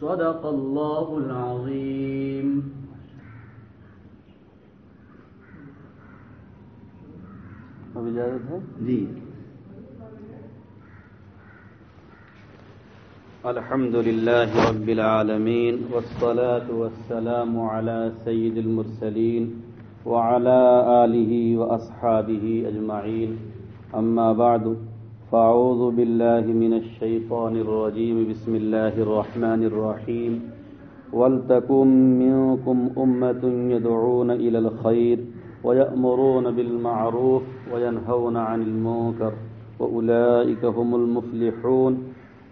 صدق الله العظيم اب اجازت ہے؟ جی۔ الحمد لله رب العالمين والصلاة والسلام على سيد المرسلين وعلى آله وأصحابه أجمعين أما بعد فأعوذ بالله من الشيطان الرجيم بسم الله الرحمن الرحيم ولتكن منكم أمة يدعون إلى الخير ويأمرون بالمعروف وينهون عن المنكر وأولئك هم المفلحون.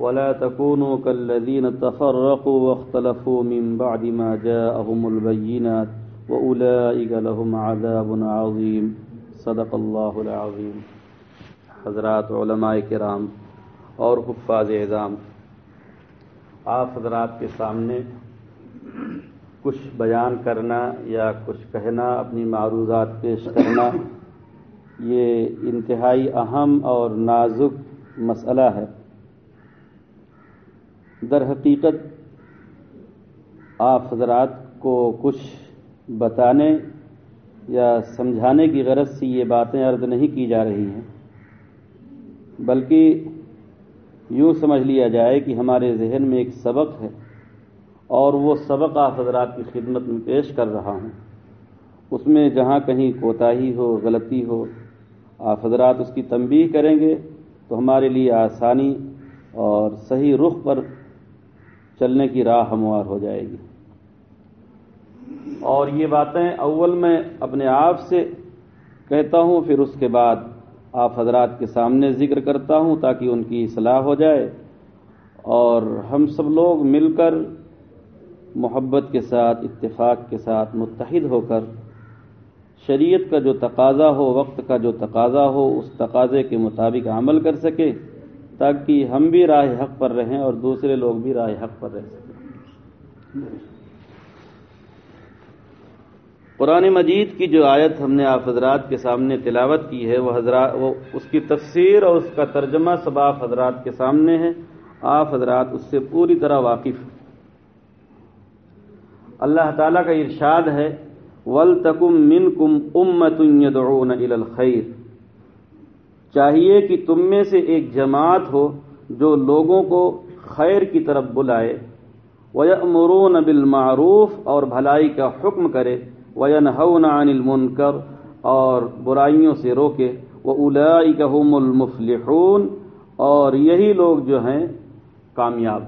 ولا تكونوا كالذين تفرقوا واختلفوا من بعد ما جاءهم البينات وأولئك لهم عذاب عظيم صدق الله العظيم حضرات علماء کرام اور حفاظ اعظام، آپ حضرات کے سامنے کچھ بیان کرنا یا کچھ کہنا، اپنی معروضات پیش کرنا، یہ انتہائی اہم اور نازک مسئلہ ہے۔ در حقیقت، آپ حضرات کو کچھ بتانے یا سمجھانے کی غرض سے یہ باتیں عرض نہیں کی جا رہی ہیں۔ بلکہ یوں سمجھ لیا جائے کہ ہمارے ذہن میں ایک سبق ہے اور وہ سبق آپ حضرات کی خدمت میں پیش کر رہا ہوں۔ اس میں جہاں کہیں کوتاہی ہو، غلطی ہو، آپ حضرات اس کی تنبیہ کریں گے تو ہمارے لیے آسانی اور صحیح رخ پر چلنے کی راہ ہموار ہو جائے گی۔ اور یہ باتیں اول میں اپنے آپ سے کہتا ہوں، پھر اس کے بعد آپ حضرات کے سامنے ذکر کرتا ہوں تاکہ ان کی اصلاح ہو جائے اور ہم سب لوگ مل کر محبت کے ساتھ، اتفاق کے ساتھ متحد ہو کر شریعت کا جو تقاضا ہو، وقت کا جو تقاضا ہو، اس تقاضے کے مطابق عمل کر سکے تاکہ ہم بھی راہ حق پر رہیں اور دوسرے لوگ بھی راہ حق پر رہ سکیں۔ قرآن مجید کی جو آیت ہم نے آپ حضرات کے سامنے تلاوت کی ہے، وہ حضرات، وہ اس کی تفسیر اور اس کا ترجمہ سب آپ حضرات کے سامنے ہے آپ حضرات اس سے پوری طرح واقف اللہ تعالیٰ کا ارشاد ہے ول تکم من کم امتون الخیر چاہیے کہ تم میں سے ایک جماعت ہو جو لوگوں کو خیر کی طرف بلائے۔ وَيَأْمُرُونَ بِالْمَعْرُوفِ اور بھلائی کا حکم کرے۔ وَيَنْهَوْنَ عَنِ الْمُنْكَرِ اور برائیوں سے روکے۔ وَأُولَئِكَ هُمُ الْمُفْلِحُونَ اور یہی لوگ جو ہیں کامیاب۔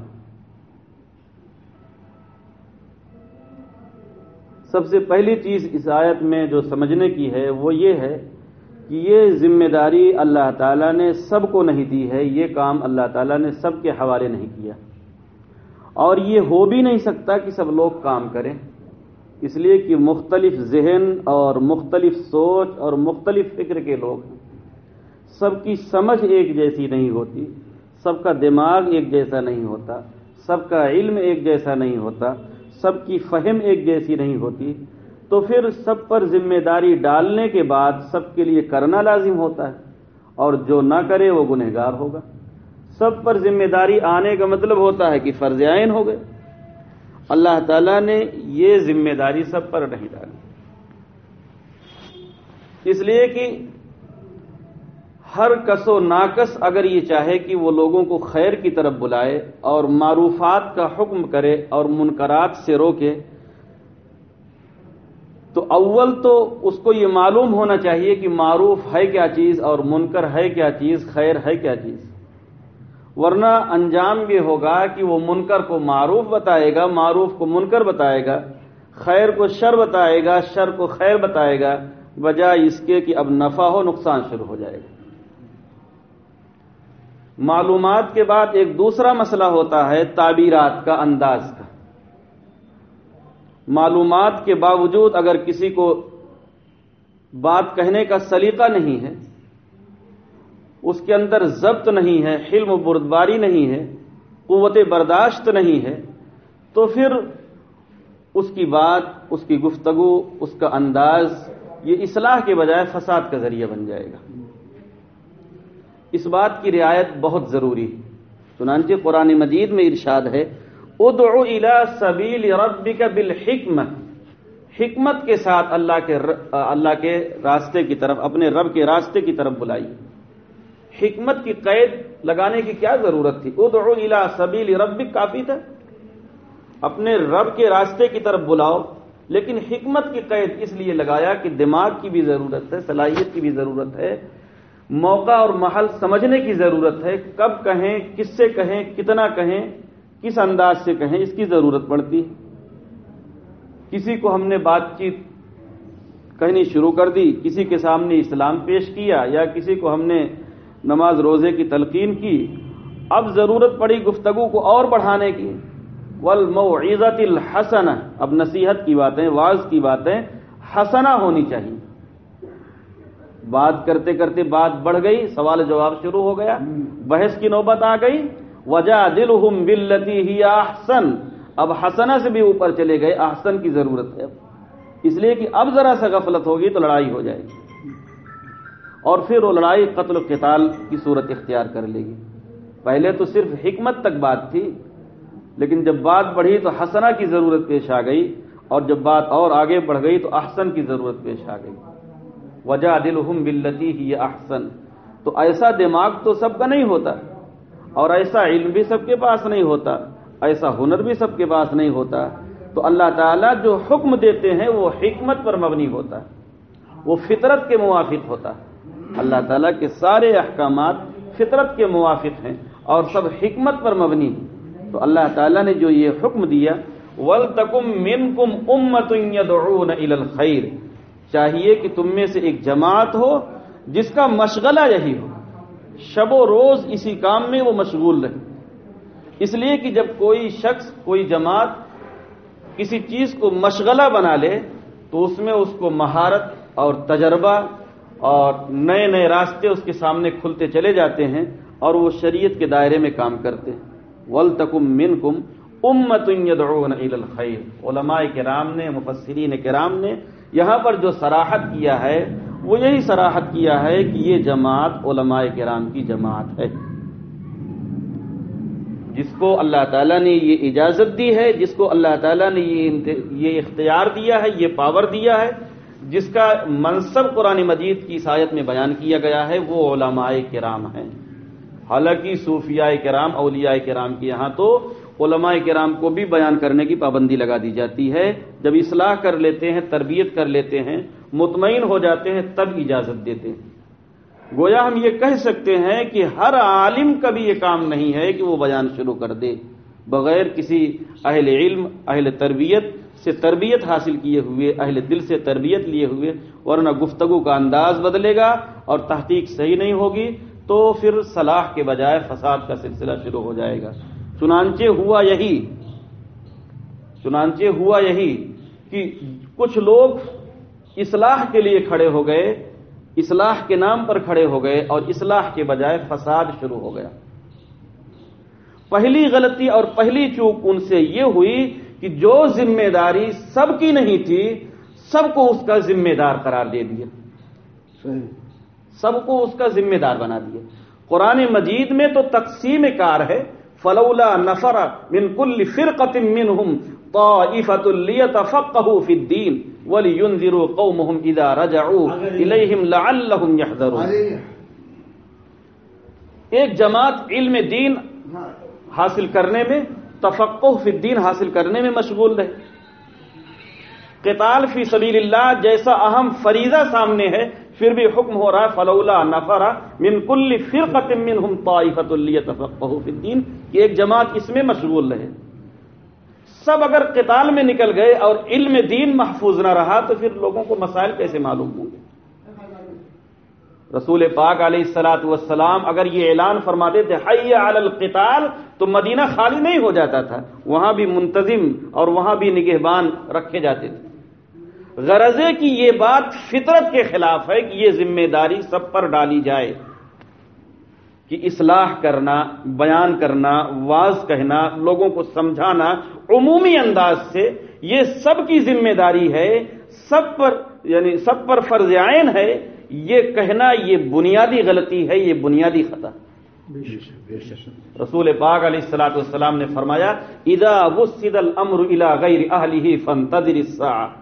سب سے پہلی چیز اس آیت میں جو سمجھنے کی ہے وہ یہ ہے کہ یہ ذمہ داری اللہ تعالیٰ نے سب کو نہیں دی ہے، یہ کام اللہ تعالیٰ نے سب کے حوالے نہیں کیا۔ اور یہ ہو بھی نہیں سکتا کہ سب لوگ کام کریں۔ اس لیے کہ مختلف ذہن اور مختلف سوچ اور مختلف فکر کے لوگ ہیں۔ سب کی سمجھ ایک جیسی نہیں ہوتی، سب کا دماغ ایک جیسا نہیں ہوتا، سب کا علم ایک جیسا نہیں ہوتا، سب کی فہم ایک جیسی نہیں ہوتی۔ تو پھر سب پر ذمہ داری ڈالنے کے بعد سب کے لیے کرنا لازم ہوتا ہے، اور جو نہ کرے وہ گنہگار ہوگا۔ سب پر ذمہ داری آنے کا مطلب ہوتا ہے کہ فرض عین ہو گئے۔ اللہ تعالیٰ نے یہ ذمہ داری سب پر نہیں ڈالی۔ اس لیے کہ ہر کس و ناکس اگر یہ چاہے کہ وہ لوگوں کو خیر کی طرف بلائے اور معروفات کا حکم کرے اور منکرات سے روکے، تو اول تو اس کو یہ معلوم ہونا چاہیے کہ معروف ہے کیا چیز اور منکر ہے کیا چیز، خیر ہے کیا چیز۔ ورنہ انجام یہ ہوگا کہ وہ منکر کو معروف بتائے گا، معروف کو منکر بتائے گا، خیر کو شر بتائے گا، شر کو خیر بتائے گا، بجائے اس کے کہ اب نفع ہو، نقصان شروع ہو جائے گا۔ معلومات کے بعد ایک دوسرا مسئلہ ہوتا ہے تعبیرات کا انداز کا۔ معلومات کے باوجود اگر کسی کو بات کہنے کا سلیقہ نہیں ہے اس کے اندر ضبط نہیں ہے، حلم و بردباری نہیں ہے، قوت برداشت نہیں ہے، تو پھر اس کی بات، اس کی گفتگو، اس کا انداز، یہ اصلاح کے بجائے فساد کا ذریعہ بن جائے گا۔ اس بات کی رعایت بہت ضروری ہے۔ چنانچہ قرآن مجید میں ارشاد ہے، ادعو الى سبیل ربک بالحکمت حکمت کے ساتھ اللہ کے اللہ کے راستے کی طرف، اپنے رب کے راستے کی طرف بلائی حکمت کی قید لگانے کی کیا ضرورت تھی؟ ادعو الى سبیل ربک کافی تھا۔ اپنے رب کے راستے کی طرف بلاؤ، لیکن حکمت کی قید اس لیے لگایا کہ دماغ کی بھی ضرورت ہے، صلاحیت کی بھی ضرورت ہے، موقع اور محل سمجھنے کی ضرورت ہے، کب کہیں، کس سے کہیں، کتنا کہیں، کس انداز سے کہیں، اس کی ضرورت پڑتی۔ ہے کسی کو ہم نے بات چیت کہنی شروع کر دی، کسی کے سامنے اسلام پیش کیا یا کسی کو ہم نے نماز روزے کی تلقین کی، اب ضرورت پڑی گفتگو کو اور بڑھانے کی۔ والموعظت الحسن اب نصیحت کی باتیں واز کی باتیں حسنا ہونی چاہیے۔ بات کرتے کرتے بات بڑھ گئی، سوال جواب شروع ہو گیا، بحث کی نوبت آ گئی۔ وجہ دل بلتی ہی احسن اب حسنا سے بھی اوپر چلے گئے، احسن کی ضرورت ہے۔ اس لیے کہ اب ذرا سا غفلت ہوگی تو لڑائی ہو جائے گی۔ اور پھر وہ لڑائی قتل و قتال کی صورت اختیار کر لے گی۔ پہلے تو صرف حکمت تک بات تھی، لیکن جب بات بڑھی تو حسنا کی ضرورت پیش آ گئی، اور جب بات اور آگے بڑھ گئی تو احسن کی ضرورت پیش آ گئی۔ وجہ دل بلتی ہی احسن۔ تو ایسا دماغ تو سب کا نہیں ہوتا، اور ایسا علم بھی سب کے پاس نہیں ہوتا، ایسا ہنر بھی سب کے پاس نہیں ہوتا۔ تو اللہ تعالیٰ جو حکم دیتے ہیں وہ حکمت پر مبنی ہوتا ہے وہ فطرت کے موافق ہوتا۔ ہے اللہ تعالیٰ کے سارے احکامات فطرت کے موافق ہیں اور سب حکمت پر مبنی ہیں۔ تو اللہ تعالیٰ نے جو یہ حکم دیا ولتکم من کم امت الخیر چاہیے کہ تم میں سے ایک جماعت ہو جس کا مشغلہ یہی ہو۔ شب و روز اسی کام میں وہ مشغول رہے۔ اس لیے کہ جب کوئی شخص، کوئی جماعت کسی چیز کو مشغلہ بنا لے، تو اس میں اس کو مہارت اور تجربہ اور نئے نئے راستے اس کے سامنے کھلتے چلے جاتے ہیں اور وہ شریعت کے دائرے میں کام کرتے ہیں۔ ول تکم من کم امت الخیر علماء کرام نے، مفسرین کرام نے یہاں پر جو سراحت کیا ہے، وہ یہی سراحت کیا ہے کہ یہ جماعت علماء کرام کی جماعت ہے۔ جس کو اللہ تعالیٰ نے یہ اجازت دی ہے، جس کو اللہ تعالیٰ نے یہ اختیار دیا ہے، یہ پاور دیا ہے۔ جس کا منصب قرآن مجید کی سایت میں بیان کیا گیا ہے، وہ علماء کرام ہیں۔ حالانکہ صوفیاء کرام، اولیاء کرام کے یہاں تو علماء کرام کو بھی بیان کرنے کی پابندی لگا دی جاتی ہے۔ جب اصلاح کر لیتے ہیں، تربیت کر لیتے ہیں، مطمئن ہو جاتے ہیں، تب اجازت دیتے ہیں۔ گویا ہم یہ کہہ سکتے ہیں کہ ہر عالم کا بھی یہ کام نہیں ہے کہ وہ بیان شروع کر دے۔ بغیر کسی اہل علم، اہل تربیت سے تربیت حاصل کیے ہوئے، اہل دل سے تربیت لیے ہوئے، ورنہ گفتگو کا انداز بدلے گا اور تحقیق صحیح نہیں ہوگی، تو پھر صلاح کے بجائے فساد کا سلسلہ شروع ہو جائے گا۔ چنانچہ ہوا یہی، چنانچہ ہوا یہی کہ کچھ لوگ اصلاح کے لیے کھڑے ہو گئے، اصلاح کے نام پر کھڑے ہو گئے اور اصلاح کے بجائے فساد شروع ہو گیا۔ پہلی غلطی اور پہلی چوک ان سے یہ ہوئی کہ جو ذمہ داری سب کی نہیں تھی سب کو اس کا ذمہ دار قرار دے دیا۔ سب کو اس کا ذمہ دار بنا دیا۔ قرآن مجید میں تو تقسیم کار ہے فلولا نفر من كل فرقة منهم طائفة ليتفقهوا في الدين ولينذروا قومهم إذا رجعوا إليهم لعلهم يحذرون ایک جماعت علم دین حاصل کرنے میں تفقع فی الدین حاصل کرنے میں مشغول رہے۔ قتال فی سبیل اللہ جیسا اہم فریضہ سامنے ہے، پھر بھی حکم ہو رہا ہے، فلولا نفرا من کل فرقت منہم طائفۃ لیتفقهوا فی الدین، کہ ایک جماعت اس میں مشغول رہے۔ سب اگر قتال میں نکل گئے اور علم دین محفوظ نہ رہا، تو پھر لوگوں کو مسائل کیسے معلوم ہوں؟ گے رسول پاک علیہ السلاۃ والسلام اگر یہ اعلان فرماتے تھے، حی علی القتال تو مدینہ خالی نہیں ہو جاتا تھا، وہاں بھی منتظم اور وہاں بھی نگہبان رکھے جاتے تھے۔ غرضے کی یہ بات فطرت کے خلاف ہے کہ یہ ذمہ داری سب پر ڈالی جائے۔ کہ اصلاح کرنا، بیان کرنا، واز کہنا، لوگوں کو سمجھانا عمومی انداز سے یہ سب کی ذمہ داری ہے، سب پر یعنی سب پر فرض عین ہے۔ یہ کہنا یہ بنیادی غلطی ہے یہ بنیادی خطا۔ رسول پاک علیہ السلاۃ والسلام نے فرمایا ادا وسد الامر الى غیر اہلی فانتظر الساعه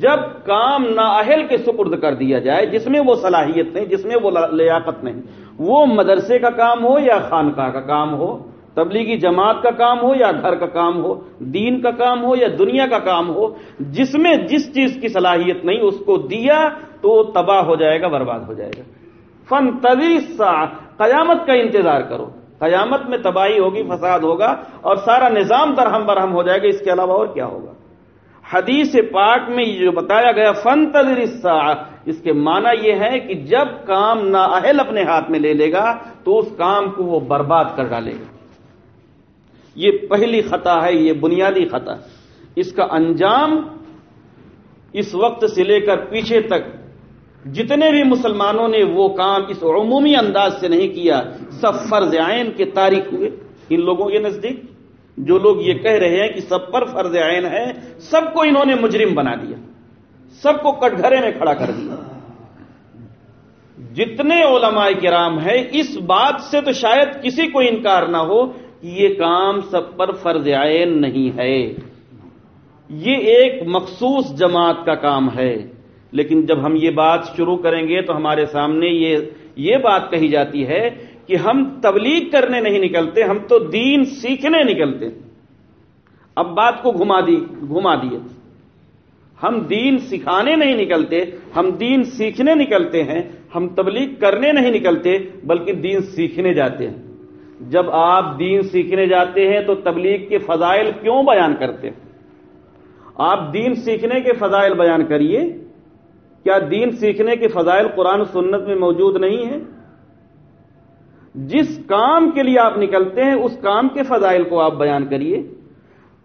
جب کام نااہل کے سپرد کر دیا جائے جس میں وہ صلاحیت نہیں جس میں وہ لیاقت نہیں وہ مدرسے کا کام ہو یا خانقاہ کا کام ہو تبلیغی جماعت کا کام ہو یا گھر کا کام ہو دین کا کام ہو یا دنیا کا کام ہو جس میں جس چیز کی صلاحیت نہیں اس کو دیا تو وہ تباہ ہو جائے گا، برباد ہو جائے گا۔ فن طویسا قیامت کا انتظار کرو۔ قیامت میں تباہی ہوگی، فساد ہوگا اور سارا نظام درہم برہم ہو جائے گا۔ اس کے علاوہ اور کیا ہوگا؟ حدیث پاک میں جو بتایا گیا فن تدریسا اس کے معنی یہ ہے کہ جب کام نااہل اپنے ہاتھ میں لے لے گا، تو اس کام کو وہ برباد کر ڈالے گا۔ یہ پہلی خطا ہے، یہ بنیادی خطا۔ اس کا انجام اس وقت سے لے کر پیچھے تک جتنے بھی مسلمانوں نے وہ کام اس عمومی انداز سے نہیں کیا، سب فرض عین کے تاریخ ہوئے۔ ان لوگوں کے نزدیک جو لوگ یہ کہہ رہے ہیں کہ سب پر فرض عین ہے، سب کو انہوں نے مجرم بنا دیا۔ سب کو کٹگھرے میں کھڑا کر دیا۔ جتنے علماء کرام ہیں، اس بات سے تو شاید کسی کو انکار نہ ہو کہ یہ کام سب پر فرض عین نہیں ہے۔ یہ ایک مخصوص جماعت کا کام ہے۔ لیکن جب ہم یہ بات شروع کریں گے تو ہمارے سامنے یہ یہ بات کہی جاتی ہے کہ ہم تبلیغ کرنے نہیں نکلتے، ہم تو دین سیکھنے نکلتے اب بات کو گھما دی، گھما دیے۔ ہم دین سکھانے نہیں نکلتے، ہم دین سیکھنے نکلتے ہیں، ہم تبلیغ کرنے نہیں نکلتے، بلکہ دین سیکھنے جاتے ہیں۔ جب آپ دین سیکھنے جاتے ہیں تو تبلیغ کے فضائل کیوں بیان کرتے ہیں؟ آپ دین سیکھنے کے فضائل بیان کریے۔ کیا دین سیکھنے کے فضائل قرآن سنت میں موجود نہیں ہیں؟ جس کام کے لیے آپ نکلتے ہیں، اس کام کے فضائل کو آپ بیان کریے۔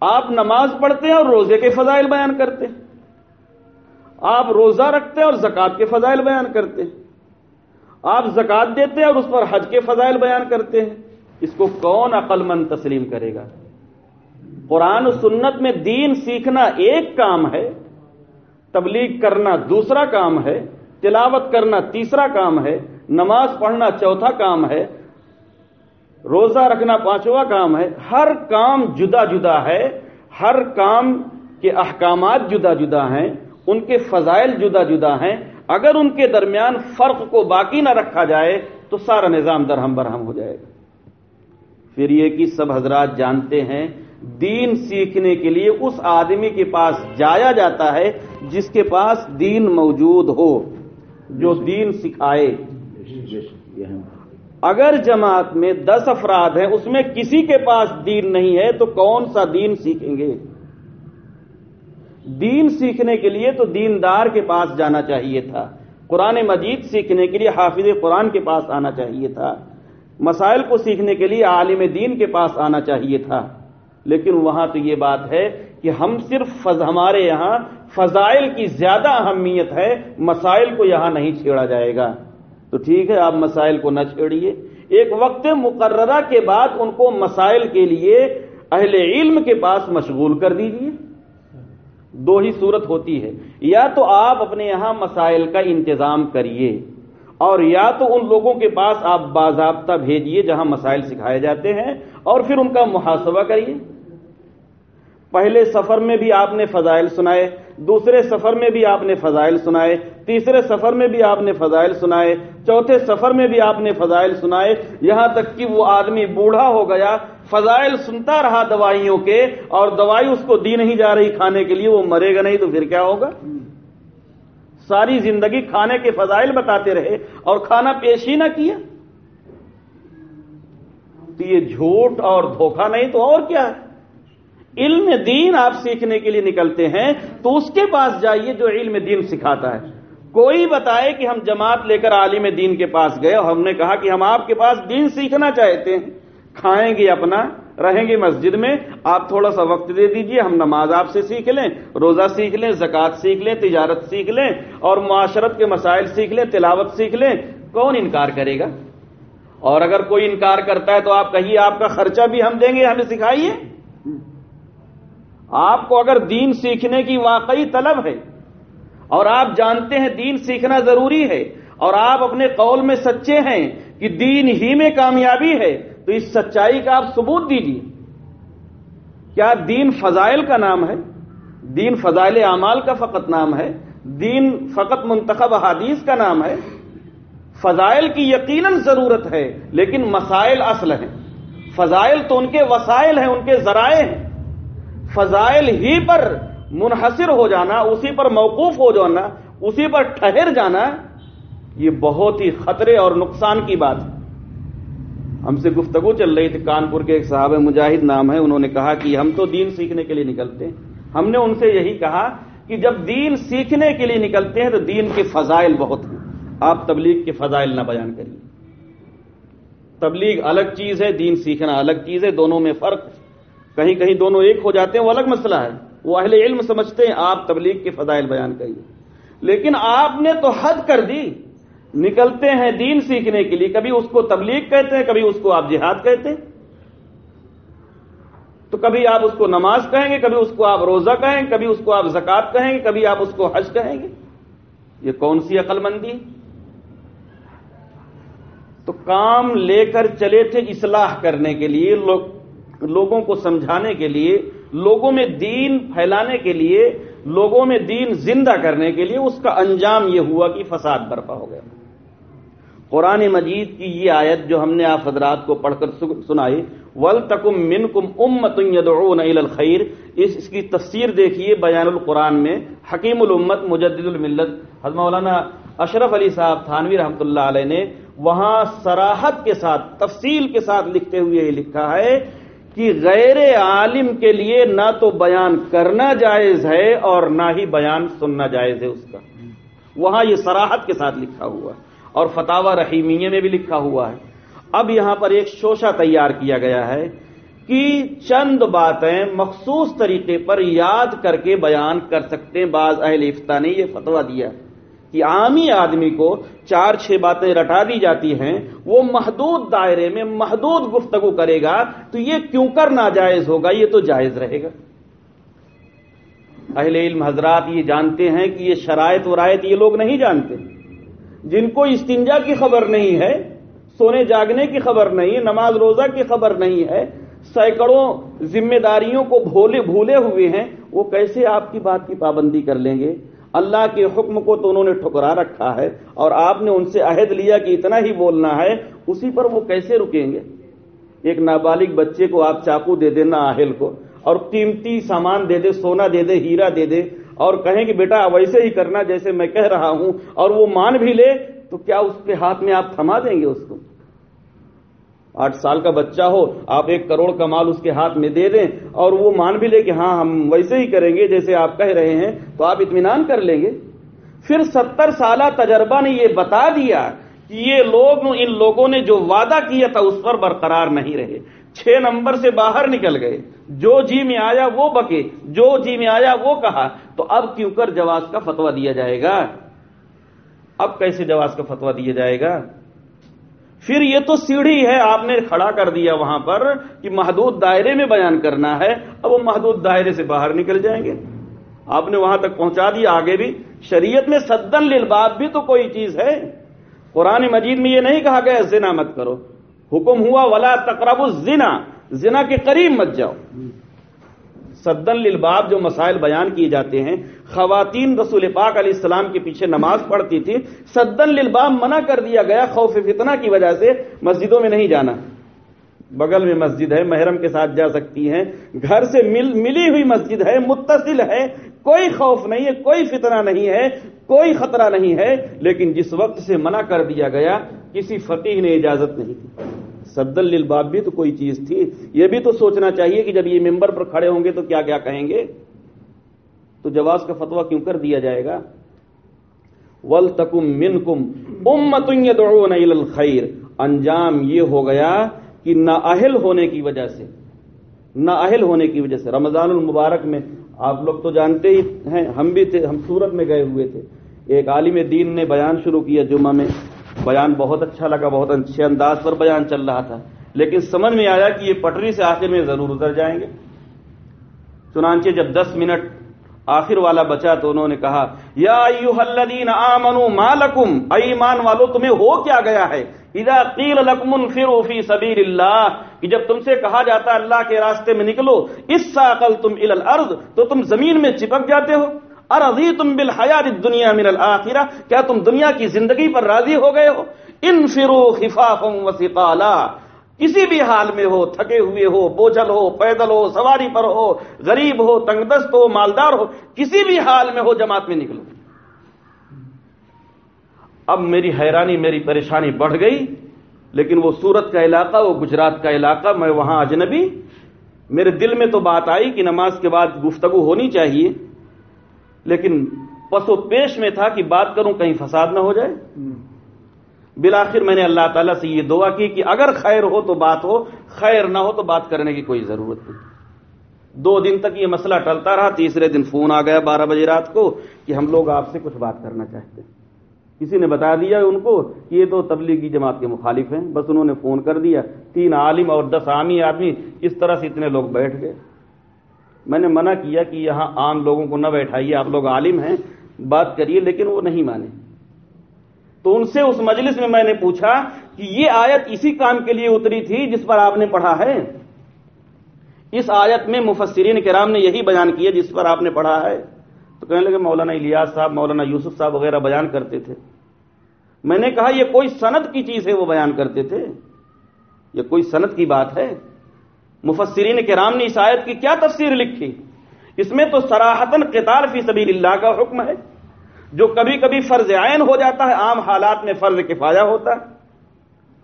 آپ نماز پڑھتے ہیں اور روزے کے فضائل بیان کرتے ہیں۔ آپ روزہ رکھتے ہیں اور زکات کے فضائل بیان کرتے ہیں۔ آپ زکات دیتے ہیں اور اس پر حج کے فضائل بیان کرتے ہیں۔ اس کو کون عقل مند تسلیم کرے گا؟ قرآن و سنت میں دین سیکھنا ایک کام ہے۔ تبلیغ کرنا دوسرا کام ہے، تلاوت کرنا تیسرا کام ہے، نماز پڑھنا چوتھا کام ہے، روزہ رکھنا پانچواں کام ہے، ہر کام جدا جدا ہے، ہر کام کے احکامات جدا جدا ہیں، ان کے فضائل جدا جدا ہیں۔ اگر ان کے درمیان فرق کو باقی نہ رکھا جائے تو سارا نظام درہم برہم ہو جائے گا۔ پھر یہ کہ سب حضرات جانتے ہیں دین سیکھنے کے لیے اس آدمی کے پاس جایا جاتا ہے جس کے پاس دین موجود ہو جو دین سکھائے۔ اگر جماعت میں دس افراد ہیں اس میں کسی کے پاس دین نہیں ہے تو کون سا دین سیکھیں گے؟ دین سیکھنے کے لیے تو دیندار کے پاس جانا چاہیے تھا۔ قرآن مجید سیکھنے کے لیے حافظ قرآن کے پاس آنا چاہیے تھا۔ مسائل کو سیکھنے کے لیے عالم دین کے پاس آنا چاہیے تھا۔ لیکن وہاں تو یہ بات ہے کہ ہم صرف فض ہمارے یہاں فضائل کی زیادہ اہمیت ہے، مسائل کو یہاں نہیں چھیڑا جائے گا۔ تو ٹھیک ہے، آپ مسائل کو نہ چھیڑیے۔ ایک وقت مقررہ کے بعد ان کو مسائل کے لیے اہل علم کے پاس مشغول کر دیجیے دو ہی صورت ہوتی ہے۔ یا تو آپ اپنے یہاں مسائل کا انتظام کریے اور یا تو ان لوگوں کے پاس آپ باضابطہ بھیجیے جہاں مسائل سکھائے جاتے ہیں اور پھر ان کا محاسبہ کریے۔ پہلے سفر میں بھی آپ نے فضائل سنائے، دوسرے سفر میں بھی آپ نے فضائل سنائے، تیسرے سفر میں بھی آپ نے فضائل سنائے، چوتھے سفر میں بھی آپ نے فضائل سنائے، یہاں تک کہ وہ آدمی بوڑھا ہو گیا، فضائل سنتا رہا دوائیوں کے اور دوائی اس کو دی نہیں جا رہی کھانے کے لیے، وہ مرے گا نہیں تو پھر کیا ہوگا؟ ساری زندگی کھانے کے فضائل بتاتے رہے اور کھانا پیش ہی نہ کیا۔ تو یہ جھوٹ اور دھوکہ نہیں تو اور کیا ہے؟ علم دین آپ سیکھنے کے لیے نکلتے ہیں، تو اس کے پاس جائیے جو علم دین سکھاتا ہے۔ کوئی بتائے کہ ہم جماعت لے کر عالم دین کے پاس گئے اور ہم نے کہا کہ ہم آپ کے پاس دین سیکھنا چاہتے ہیں۔ کھائیں گے اپنا، رہیں گے مسجد میں، آپ تھوڑا سا وقت دے دیجیے، ہم نماز آپ سے سیکھ لیں، روزہ سیکھ لیں، زکوٰۃ سیکھ لیں، تجارت سیکھ لیں اور معاشرت کے مسائل سیکھ لیں، تلاوت سیکھ لیں۔ کون انکار کرے گا؟ اور اگر کوئی انکار کرتا ہے تو آپ کہیے، آپ کا خرچہ بھی ہم دیں گے، ہمیں سکھائیے۔ آپ کو اگر دین سیکھنے کی واقعی طلب ہے اور آپ جانتے ہیں دین سیکھنا ضروری ہے اور آپ اپنے قول میں سچے ہیں کہ دین ہی میں کامیابی ہے، تو اس سچائی کا آپ ثبوت دیجیے کیا دین فضائل کا نام ہے؟ دین فضائل اعمال کا فقط نام ہے؟ دین فقط منتخب حادیث کا نام ہے؟ فضائل کی یقیناً ضرورت ہے، لیکن مسائل اصل ہیں۔ فضائل تو ان کے وسائل ہیں، ان کے ذرائع ہیں۔ فضائل ہی پر منحصر ہو جانا، اسی پر موقوف ہو جانا، اسی پر ٹھہر جانا، یہ بہت ہی خطرے اور نقصان کی بات ہے۔ ہم سے گفتگو چل رہی تھی، کانپور کے ایک صاحب مجاہد نام ہے انہوں نے کہا کہ ہم تو دین سیکھنے کے لیے نکلتے ہیں۔ ہم نے ان سے یہی کہا کہ جب دین سیکھنے کے لیے نکلتے ہیں تو دین کے فضائل بہت ہیں۔ آپ تبلیغ کے فضائل نہ بیان کریے۔ تبلیغ الگ چیز ہے، دین سیکھنا الگ چیز ہے، دونوں میں فرق ہے۔ کہیں کہیں دونوں ایک ہو جاتے ہیں، وہ الگ مسئلہ ہے۔ وہ اہل علم سمجھتے ہیں، آپ تبلیغ کے فضائل بیان کریے۔ لیکن آپ نے تو حد کر دی۔ نکلتے ہیں دین سیکھنے کے لیے، کبھی اس کو تبلیغ کہتے ہیں، کبھی اس کو آپ جہاد کہتے ہیں۔ تو کبھی آپ اس کو نماز کہیں گے، کبھی اس کو آپ روزہ کہیں گے، کبھی اس کو آپ زکات کہیں گے، کبھی آپ اس کو حج کہیں گے۔ یہ کون سی عقل مندی تو کام لے کر چلے تھے اصلاح کرنے کے لیے، لوگ لوگوں کو سمجھانے کے لیے، لوگوں میں دین پھیلانے کے لیے، لوگوں میں دین زندہ کرنے کے لیے اس کا انجام یہ ہوا کہ فساد برپا ہو گیا۔ قرآن مجید کی یہ آیت جو ہم نے آپ حضرات کو پڑھ کر سنائی، ول تکم من کم امت الخیر اس اس کی تفسیر دیکھیے بیان القرآن میں، حکیم الامت مجدد الملت حضرت مولانا اشرف علی صاحب تھانوی رحمۃ اللہ علیہ نے وہاں سراحت کے ساتھ، تفصیل کے ساتھ لکھتے ہوئے یہ لکھا ہے کہ غیر عالم کے لیے نہ تو بیان کرنا جائز ہے اور نہ ہی بیان سننا جائز ہے اس کا۔ وہاں یہ سراحت کے ساتھ لکھا ہوا ہے اور فتح رحیمیہ میں بھی لکھا ہوا ہے۔ اب یہاں پر ایک شوشہ تیار کیا گیا ہے کہ چند باتیں مخصوص طریقے پر یاد کر کے بیان کر سکتے ہیں۔ بعض اہل افتا نے یہ فتوا دیا کہ عامی آدمی کو چار چھ باتیں رٹا دی جاتی ہیں، وہ محدود دائرے میں محدود گفتگو کرے گا، تو یہ کیوں کر ناجائز ہوگا؟ یہ تو جائز رہے گا۔ اہل علم حضرات یہ جانتے ہیں کہ یہ شرائط ورائط یہ لوگ نہیں جانتے۔ جن کو استنجا کی خبر نہیں ہے، سونے جاگنے کی خبر نہیں، نماز روزہ کی خبر نہیں ہے، سینکڑوں ذمہ داریوں کو بھولے بھولے ہوئے ہیں، وہ کیسے آپ کی بات کی پابندی کر لیں گے؟ اللہ کے حکم کو تو انہوں نے ٹھکرا رکھا ہے اور آپ نے ان سے عہد لیا کہ اتنا ہی بولنا ہے، اسی پر وہ کیسے رکیں گے؟ ایک نابالغ بچے کو آپ چاقو دے دینا آہل کو، اور قیمتی سامان دے دے، سونا دے دے، ہیرا دے دے، اور کہیں کہ بیٹا ویسے ہی کرنا جیسے میں کہہ رہا ہوں اور وہ مان بھی لے، تو کیا اس کے ہاتھ میں آپ تھما دیں گے اس کو؟ آٹھ سال کا بچہ ہو، آپ ایک کروڑ کا مال اس کے ہاتھ میں دے دیں اور وہ مان بھی لے کہ ہاں ہم ویسے ہی کریں گے جیسے آپ کہہ رہے ہیں، تو آپ اطمینان کر لیں گے۔ پھر ستر سالہ تجربہ نے یہ بتا دیا کہ یہ لوگ، ان لوگوں نے جو وعدہ کیا تھا، اس پر برقرار نہیں رہے۔ چھ نمبر سے باہر نکل گئے۔ جو جی میں آیا وہ بکے، جو جی میں آیا وہ کہا۔ تو اب کیوں کر جواز کا فتوا دیا جائے گا؟ اب کیسے جواز کا فتوا دیا جائے گا؟ پھر یہ تو سیڑھی ہے، آپ نے کھڑا کر دیا وہاں پر کہ محدود دائرے میں بیان کرنا ہے۔ اب وہ محدود دائرے سے باہر نکل جائیں گے۔ آپ نے وہاں تک پہنچا دیا، آگے بھی۔ شریعت میں سدن للباب بھی تو کوئی چیز ہے۔ قرآن مجید میں یہ نہیں کہا گیا، زنا مت کرو۔ حکم ہوا، ولا تقرب الزنا۔ زنا کے قریب مت جاؤ۔ سدن للباب جو مسائل بیان کیے جاتے ہیں۔ خواتین رسول پاک علیہ السلام کے پیچھے نماز پڑھتی تھی۔ سدن للباب منع کر دیا گیا خوف فتنہ کی وجہ سے مسجدوں میں نہیں جانا۔ بغل میں مسجد ہے، محرم کے ساتھ جا سکتی ہیں۔ گھر سے مل، ملی ہوئی مسجد ہے، متصل ہے۔ کوئی خوف نہیں ہے، کوئی فتنہ نہیں ہے، کوئی خطرہ نہیں ہے۔ لیکن جس وقت سے منع کر دیا گیا، کسی فقیح نے اجازت نہیں تھی سدل للباب بھی تو کوئی چیز تھی۔ یہ بھی تو سوچنا چاہیے کہ جب یہ ممبر پر کھڑے ہوں گے تو کیا کیا کہیں گے؟ تو جواز کا فتوا کیوں کر دیا جائے گا؟ ول تکم من کم امت الخیر انجام یہ ہو گیا کہ نااہل ہونے کی وجہ سے نااہل ہونے کی وجہ سے۔ رمضان المبارک میں آپ لوگ تو جانتے ہی ہیں، ہم بھی تھے، ہم سورت میں گئے ہوئے تھے۔ ایک عالم دین نے بیان شروع کیا جمعہ میں۔ بیان بہت اچھا لگا، بہت اچھے انداز پر بیان چل رہا تھا۔ لیکن سمجھ میں آیا کہ یہ پٹری سے آخر میں ضرور اتر جائیں گے۔ چنانچہ جب دس منٹ آخر والا بچا تو انہوں نے کہا، یا الذین آمنوا ما لکم ایمان والو، تمہیں ہو کیا گیا ہے؟ اذا قیل لکم انفروا فی سبیل اللہ کہ جب تم سے کہا جاتا اللہ کے راستے میں نکلو اس ساقل تم الى الارض، تو تم زمین میں چپک جاتے ہو۔ ارضی تم بالحیات الدنیا من الاخرہ، کیا تم دنیا کی زندگی پر راضی ہو گئے ہو؟ انفروا خفافا وثقالا، کسی بھی حال میں ہو، تھکے ہوئے ہو، بوجھل ہو، پیدل ہو، سواری پر ہو، غریب ہو تنگ دست ہو، مالدار ہو، کسی بھی حال میں ہو، جماعت میں نکلو۔ اب میری حیرانی، میری پریشانی بڑھ گئی، لیکن وہ سورت کا علاقہ، وہ گجرات کا علاقہ، میں وہاں اجنبی، میرے دل میں تو بات آئی کہ نماز کے بعد گفتگو ہونی چاہیے۔ لیکن پس و پیش میں تھا کہ بات کروں کہیں فساد نہ ہو جائے۔ بالآخر میں نے اللہ تعالیٰ سے یہ دعا کی کہ اگر خیر ہو تو بات ہو، خیر نہ ہو تو بات کرنے کی کوئی ضرورت نہیں۔ دو دن تک یہ مسئلہ ٹلتا رہا، تیسرے دن فون آ گیا بارہ بجے رات کو کہ ہم لوگ آپ سے کچھ بات کرنا چاہتے ہیں۔ کسی نے بتا دیا ان کو کہ یہ تو تبلیغی جماعت کے مخالف ہیں، بس انہوں نے فون کر دیا۔ تین عالم اور دس عامی آدمی اس طرح سے اتنے لوگ بیٹھ گئے۔ میں نے منع کیا کہ یہاں عام لوگوں کو نہ بیٹھائیے، آپ لوگ عالم ہیں، بات کریے، لیکن وہ نہیں مانے۔ تو ان سے اس مجلس میں میں نے پوچھا کہ یہ آیت اسی کام کے لیے اتری تھی جس پر آپ نے پڑھا ہے؟ اس آیت میں مفسرین کرام نے یہی بیان کیا جس پر آپ نے پڑھا ہے۔ تو کہنے لگے، مولانا الیاس صاحب، مولانا یوسف صاحب وغیرہ بیان کرتے تھے۔ میں نے کہا، یہ کوئی صنعت کی چیز ہے وہ بیان کرتے تھے؟ یہ کوئی صنعت کی بات ہے؟ مفسرین کرام نے اس آیت کی کیا تفسیر لکھی؟ اس میں تو سراہتن قتال فی سبیل اللہ کا حکم ہے، جو کبھی کبھی فرض عین ہو جاتا ہے، عام حالات میں فرض کفایا ہوتا ہے۔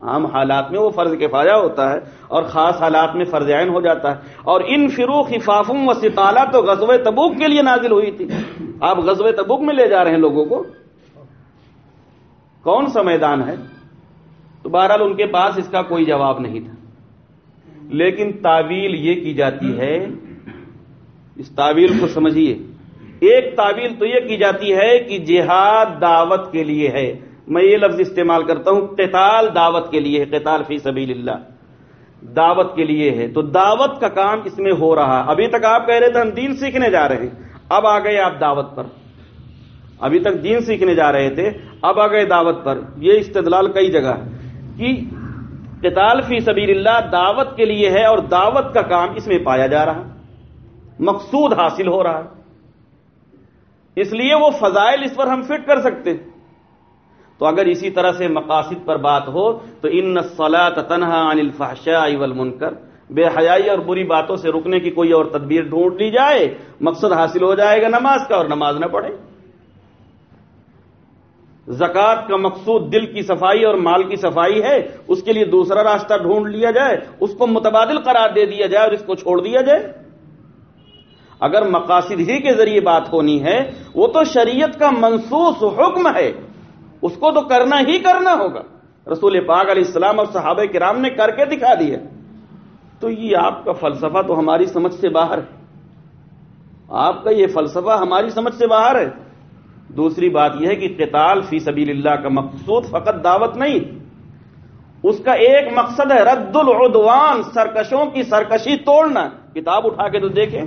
عام حالات میں وہ فرض کفایا ہوتا ہے اور خاص حالات میں فرض عین ہو جاتا ہے۔ اور ان فرو خفافم و ستالا تو غزوہ تبوک کے لیے نازل ہوئی تھی۔ آپ غزوہ تبوک میں لے جا رہے ہیں لوگوں کو۔ کون سا میدان ہے؟ تو بہرحال ان کے پاس اس کا کوئی جواب نہیں تھا۔ لیکن تعویل یہ کی جاتی ہے، اس تعویل کو سمجھیے۔ ایک تعویل تو یہ کی جاتی ہے کہ جہاد دعوت کے لیے ہے۔ میں یہ لفظ استعمال کرتا ہوں، قتال دعوت کے لیے ہے، قتال فی سبیل اللہ دعوت کے لیے ہے۔ تو دعوت کا کام اس میں ہو رہا۔ ابھی تک آپ کہہ رہے تھے ہم دین سیکھنے جا رہے ہیں۔ اب آ گئے آپ دعوت پر۔ ابھی تک دین سیکھنے جا رہے تھے۔ اب آ گئے دعوت پر۔ یہ استدلال کئی جگہ کہ قتال فی سبیل اللہ دعوت کے لیے ہے اور دعوت کا کام اس میں پایا جا رہا مقصود حاصل ہو رہا ہے۔ اس لیے وہ فضائل اس پر ہم فٹ کر سکتے تو اگر اسی طرح سے مقاصد پر بات ہو تو ان سلاط تنہا عن الفحشاء والمنکر، بے حیائی اور بری باتوں سے رکنے کی کوئی اور تدبیر ڈھونڈ لی جائے، مقصد حاصل ہو جائے گا نماز کا اور نماز نہ پڑھے۔ زکات کا مقصود دل کی صفائی اور مال کی صفائی ہے، اس کے لیے دوسرا راستہ ڈھونڈ لیا جائے، اس کو متبادل قرار دے دیا جائے اور اس کو چھوڑ دیا جائے۔ اگر مقاصد ہی کے ذریعے بات ہونی ہے، وہ تو شریعت کا منسوس حکم ہے، اس کو تو کرنا ہی کرنا ہوگا۔ رسول پاک علیہ السلام اور صحابہ کرام نے کر کے دکھا دیا۔ تو یہ آپ کا فلسفہ تو ہماری سمجھ سے باہر ہے۔ آپ کا یہ فلسفہ ہماری سمجھ سے باہر ہے۔ دوسری بات یہ ہے کہ قتال فی سبیل اللہ کا مقصود فقط دعوت نہیں، اس کا ایک مقصد ہے رد العدوان، سرکشوں کی سرکشی توڑنا۔ کتاب اٹھا کے تو دیکھیں،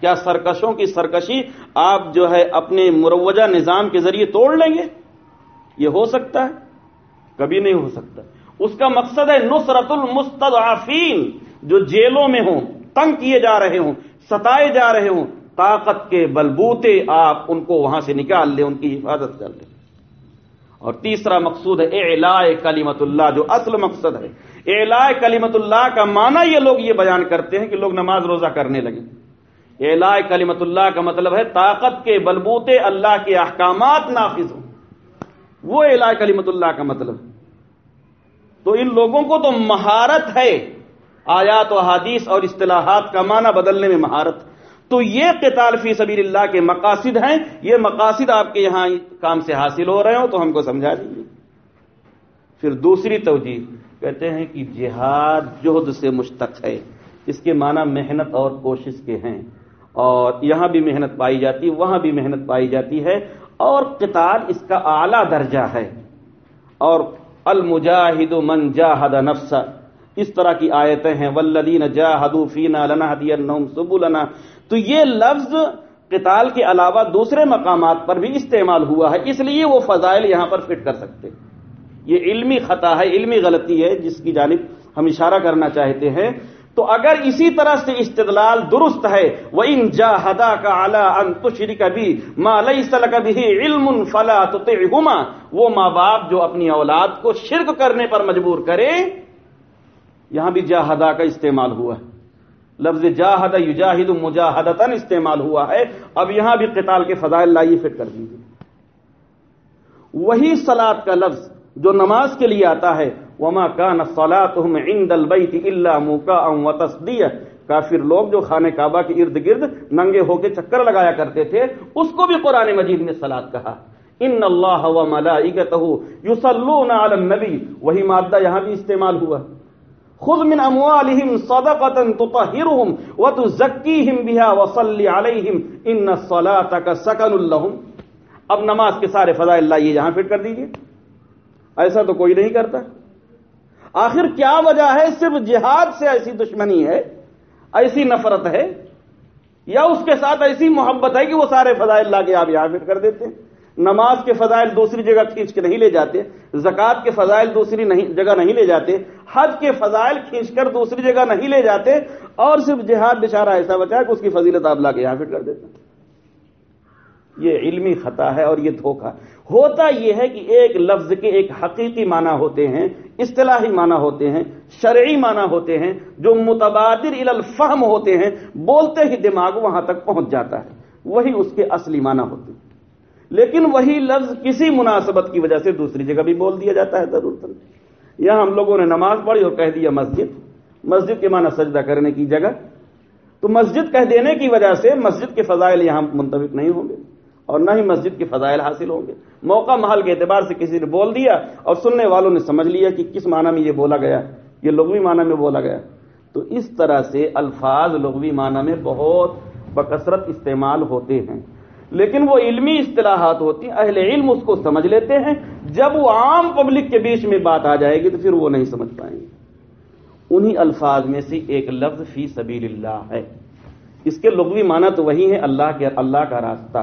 کیا سرکشوں کی سرکشی آپ جو ہے اپنے مروجہ نظام کے ذریعے توڑ لیں گے؟ یہ ہو سکتا ہے، کبھی نہیں ہو سکتا۔ اس کا مقصد ہے نصرت المستضعفین، جو جیلوں میں ہوں، تنگ کیے جا رہے ہوں، ستائے جا رہے ہوں طاقت کے بلبوتے آپ ان کو وہاں سے نکال لیں، ان کی حفاظت کر لیں۔ اور تیسرا مقصود ہے، اعلاء کلیمت اللہ، جو اصل مقصد ہے۔ اعلاء کلیمت اللہ کا معنی یہ لوگ یہ بیان کرتے ہیں کہ لوگ نماز روزہ کرنے لگے اعلاء کلیمت اللہ کا مطلب ہے طاقت کے بلبوتے اللہ کے احکامات نافذ ہوں۔ وہ اعلاء کلیمت اللہ کا مطلب۔ تو ان لوگوں کو تو مہارت ہے، آیات و حادیث اور اصطلاحات کا معنی بدلنے میں مہارت۔ ہے تو یہ قتال فی سبیل اللہ کے مقاصد ہیں، یہ مقاصد آپ کے یہاں کام سے حاصل ہو رہے ہو تو ہم کو سمجھا دیجیے پھر دوسری توجہ کہتے ہیں کہ جہاد جہد سے مشتق ہے اس کے معنی محنت اور کوشش کے ہیں۔ اور یہاں بھی محنت پائی جاتی، وہاں بھی محنت پائی جاتی ہے۔ اور قتال اس کا اعلی درجہ ہے۔ اور المجاہد من جاہد نفس اس طرح کی آیتیں ہیں۔ ولدین جاہدو فینا لنا ہدین سبلنا تو یہ لفظ قتال کے علاوہ دوسرے مقامات پر بھی استعمال ہوا ہے، اس لیے وہ فضائل یہاں پر فٹ کر سکتے۔ یہ علمی خطا ہے، علمی غلطی ہے، جس کی جانب ہم اشارہ کرنا چاہتے ہیں۔ تو اگر اسی طرح سے استدلال درست ہے وہ ان جا ہدا کا اعلیٰ انتشری کبھی ماں کبھی علم فلا تو وہ ماں باپ جو اپنی اولاد کو شرک کرنے پر مجبور کرے، یہاں بھی جاہدا کا استعمال ہوا ہے۔ لفظ جاہد یجاہد مجاہدتن استعمال ہوا ہے۔ اب یہاں بھی قتال کے فضائل لائیے فٹ کر دیجیے وہی سلاد کا لفظ جو نماز کے لیے آتا ہے۔ وما کان صلاتهم عند البيت الا مكاء وتصديه کافر لوگ جو خانہ کعبہ کے ارد گرد ننگے ہو کے چکر لگایا کرتے تھے، اس کو بھی قرآن مجید نے سلاد کہا۔ ان اللہ و ملائکتہ یصلون علی النبی وہی مادہ یہاں بھی استعمال ہوا۔ خذ من اموالهم صدقه تطهرهم وتزكيهم بها وصل عليهم ان صلاتك سكن لهم. اب نماز کے سارے فضائل اللہ یہ یہاں فٹ کر دیجیے. ایسا تو کوئی نہیں کرتا. آخر کیا وجہ ہے؟ صرف جہاد سے ایسی دشمنی ہے، ایسی نفرت ہے، یا اس کے ساتھ ایسی محبت ہے کہ وہ سارے فضائل لا کے آپ یہاں فٹ کر دیتے ہیں؟ نماز کے فضائل دوسری جگہ کھینچ کے نہیں لے جاتے، زکوٰۃ کے فضائل دوسری نہیں، جگہ نہیں لے جاتے، حج کے فضائل کھینچ کر دوسری جگہ نہیں لے جاتے اور صرف جہاد بچارہ ایسا بچا کہ اس کی فضیلت آپ لا کے یہاں فٹ کر دیتے یہ علمی خطا ہے اور یہ دھوکہ۔ ہوتا یہ ہے کہ ایک لفظ کے ایک حقیقی معنی ہوتے ہیں، اصطلاحی معنی ہوتے ہیں، شرعی معنی ہوتے ہیں، جو متبادر الفہم ہوتے ہیں، بولتے ہی دماغ وہاں تک پہنچ جاتا ہے۔ وہی اس کے اصلی معنی ہوتے ہیں۔ لیکن وہی لفظ کسی مناسبت کی وجہ سے دوسری جگہ بھی بول دیا جاتا ہے ضرورت یہاں ہم لوگوں نے نماز پڑھی اور کہہ دیا مسجد۔ مسجد کے معنی سجدہ کرنے کی جگہ۔ تو مسجد کہہ دینے کی وجہ سے مسجد کے فضائل یہاں منتبک نہیں ہوں گے اور نہ ہی مسجد کے فضائل حاصل ہوں گے۔ موقع محل کے اعتبار سے کسی نے بول دیا اور سننے والوں نے سمجھ لیا کہ کس معنی میں یہ بولا گیا۔ یہ لغوی معنی میں بولا گیا۔ تو اس طرح سے الفاظ لغوی معنی میں بہت بکثرت استعمال ہوتے ہیں۔ لیکن وہ علمی اصطلاحات ہوتی ہیں، اہل علم اس کو سمجھ لیتے ہیں۔ جب وہ عام پبلک کے بیچ میں بات آ جائے گی تو پھر وہ نہیں سمجھ پائیں گے۔ انہی الفاظ میں سے ایک لفظ فی سبیل اللہ ہے۔ اس کے لغوی معنی تو وہی ہے اللہ کے اللہ کا راستہ۔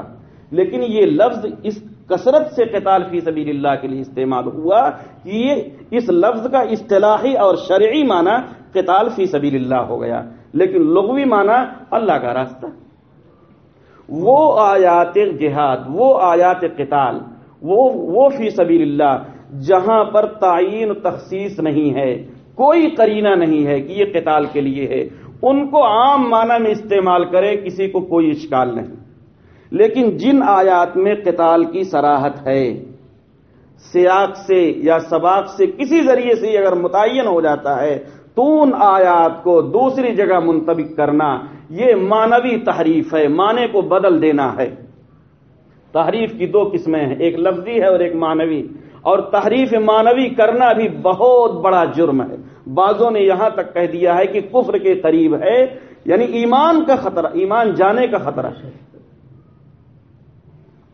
لیکن یہ لفظ اس کثرت سے قتال فی سبیل اللہ کے لیے استعمال ہوا کہ یہ اس لفظ کا اصطلاحی اور شرعی معنی قتال فی سبیل اللہ ہو گیا۔ لیکن لغوی معنی اللہ کا راستہ۔ وہ آیات جہاد، وہ آیات قتال، وہ وہ فی سبیل اللہ جہاں پر تعین تخصیص نہیں ہے، کوئی قرینہ نہیں ہے کہ یہ قتال کے لیے ہے۔ ان کو عام معنی میں استعمال کرے، کسی کو کوئی اشکال نہیں۔ لیکن جن آیات میں قتال کی سراحت ہے، سیاق سے یا سباق سے کسی ذریعے سے اگر متعین ہو جاتا ہے، تو ان آیات کو دوسری جگہ منتبک کرنا یہ مانوی تحریف ہے، معنی کو بدل دینا ہے۔ تحریف کی دو قسمیں ہیں، ایک لفظی ہے اور ایک مانوی۔ اور تحریف مانوی کرنا بھی بہت بڑا جرم ہے۔ بعضوں نے یہاں تک کہہ دیا ہے کہ کفر کے قریب ہے یعنی ایمان کا خطرہ، ایمان جانے کا خطرہ ہے۔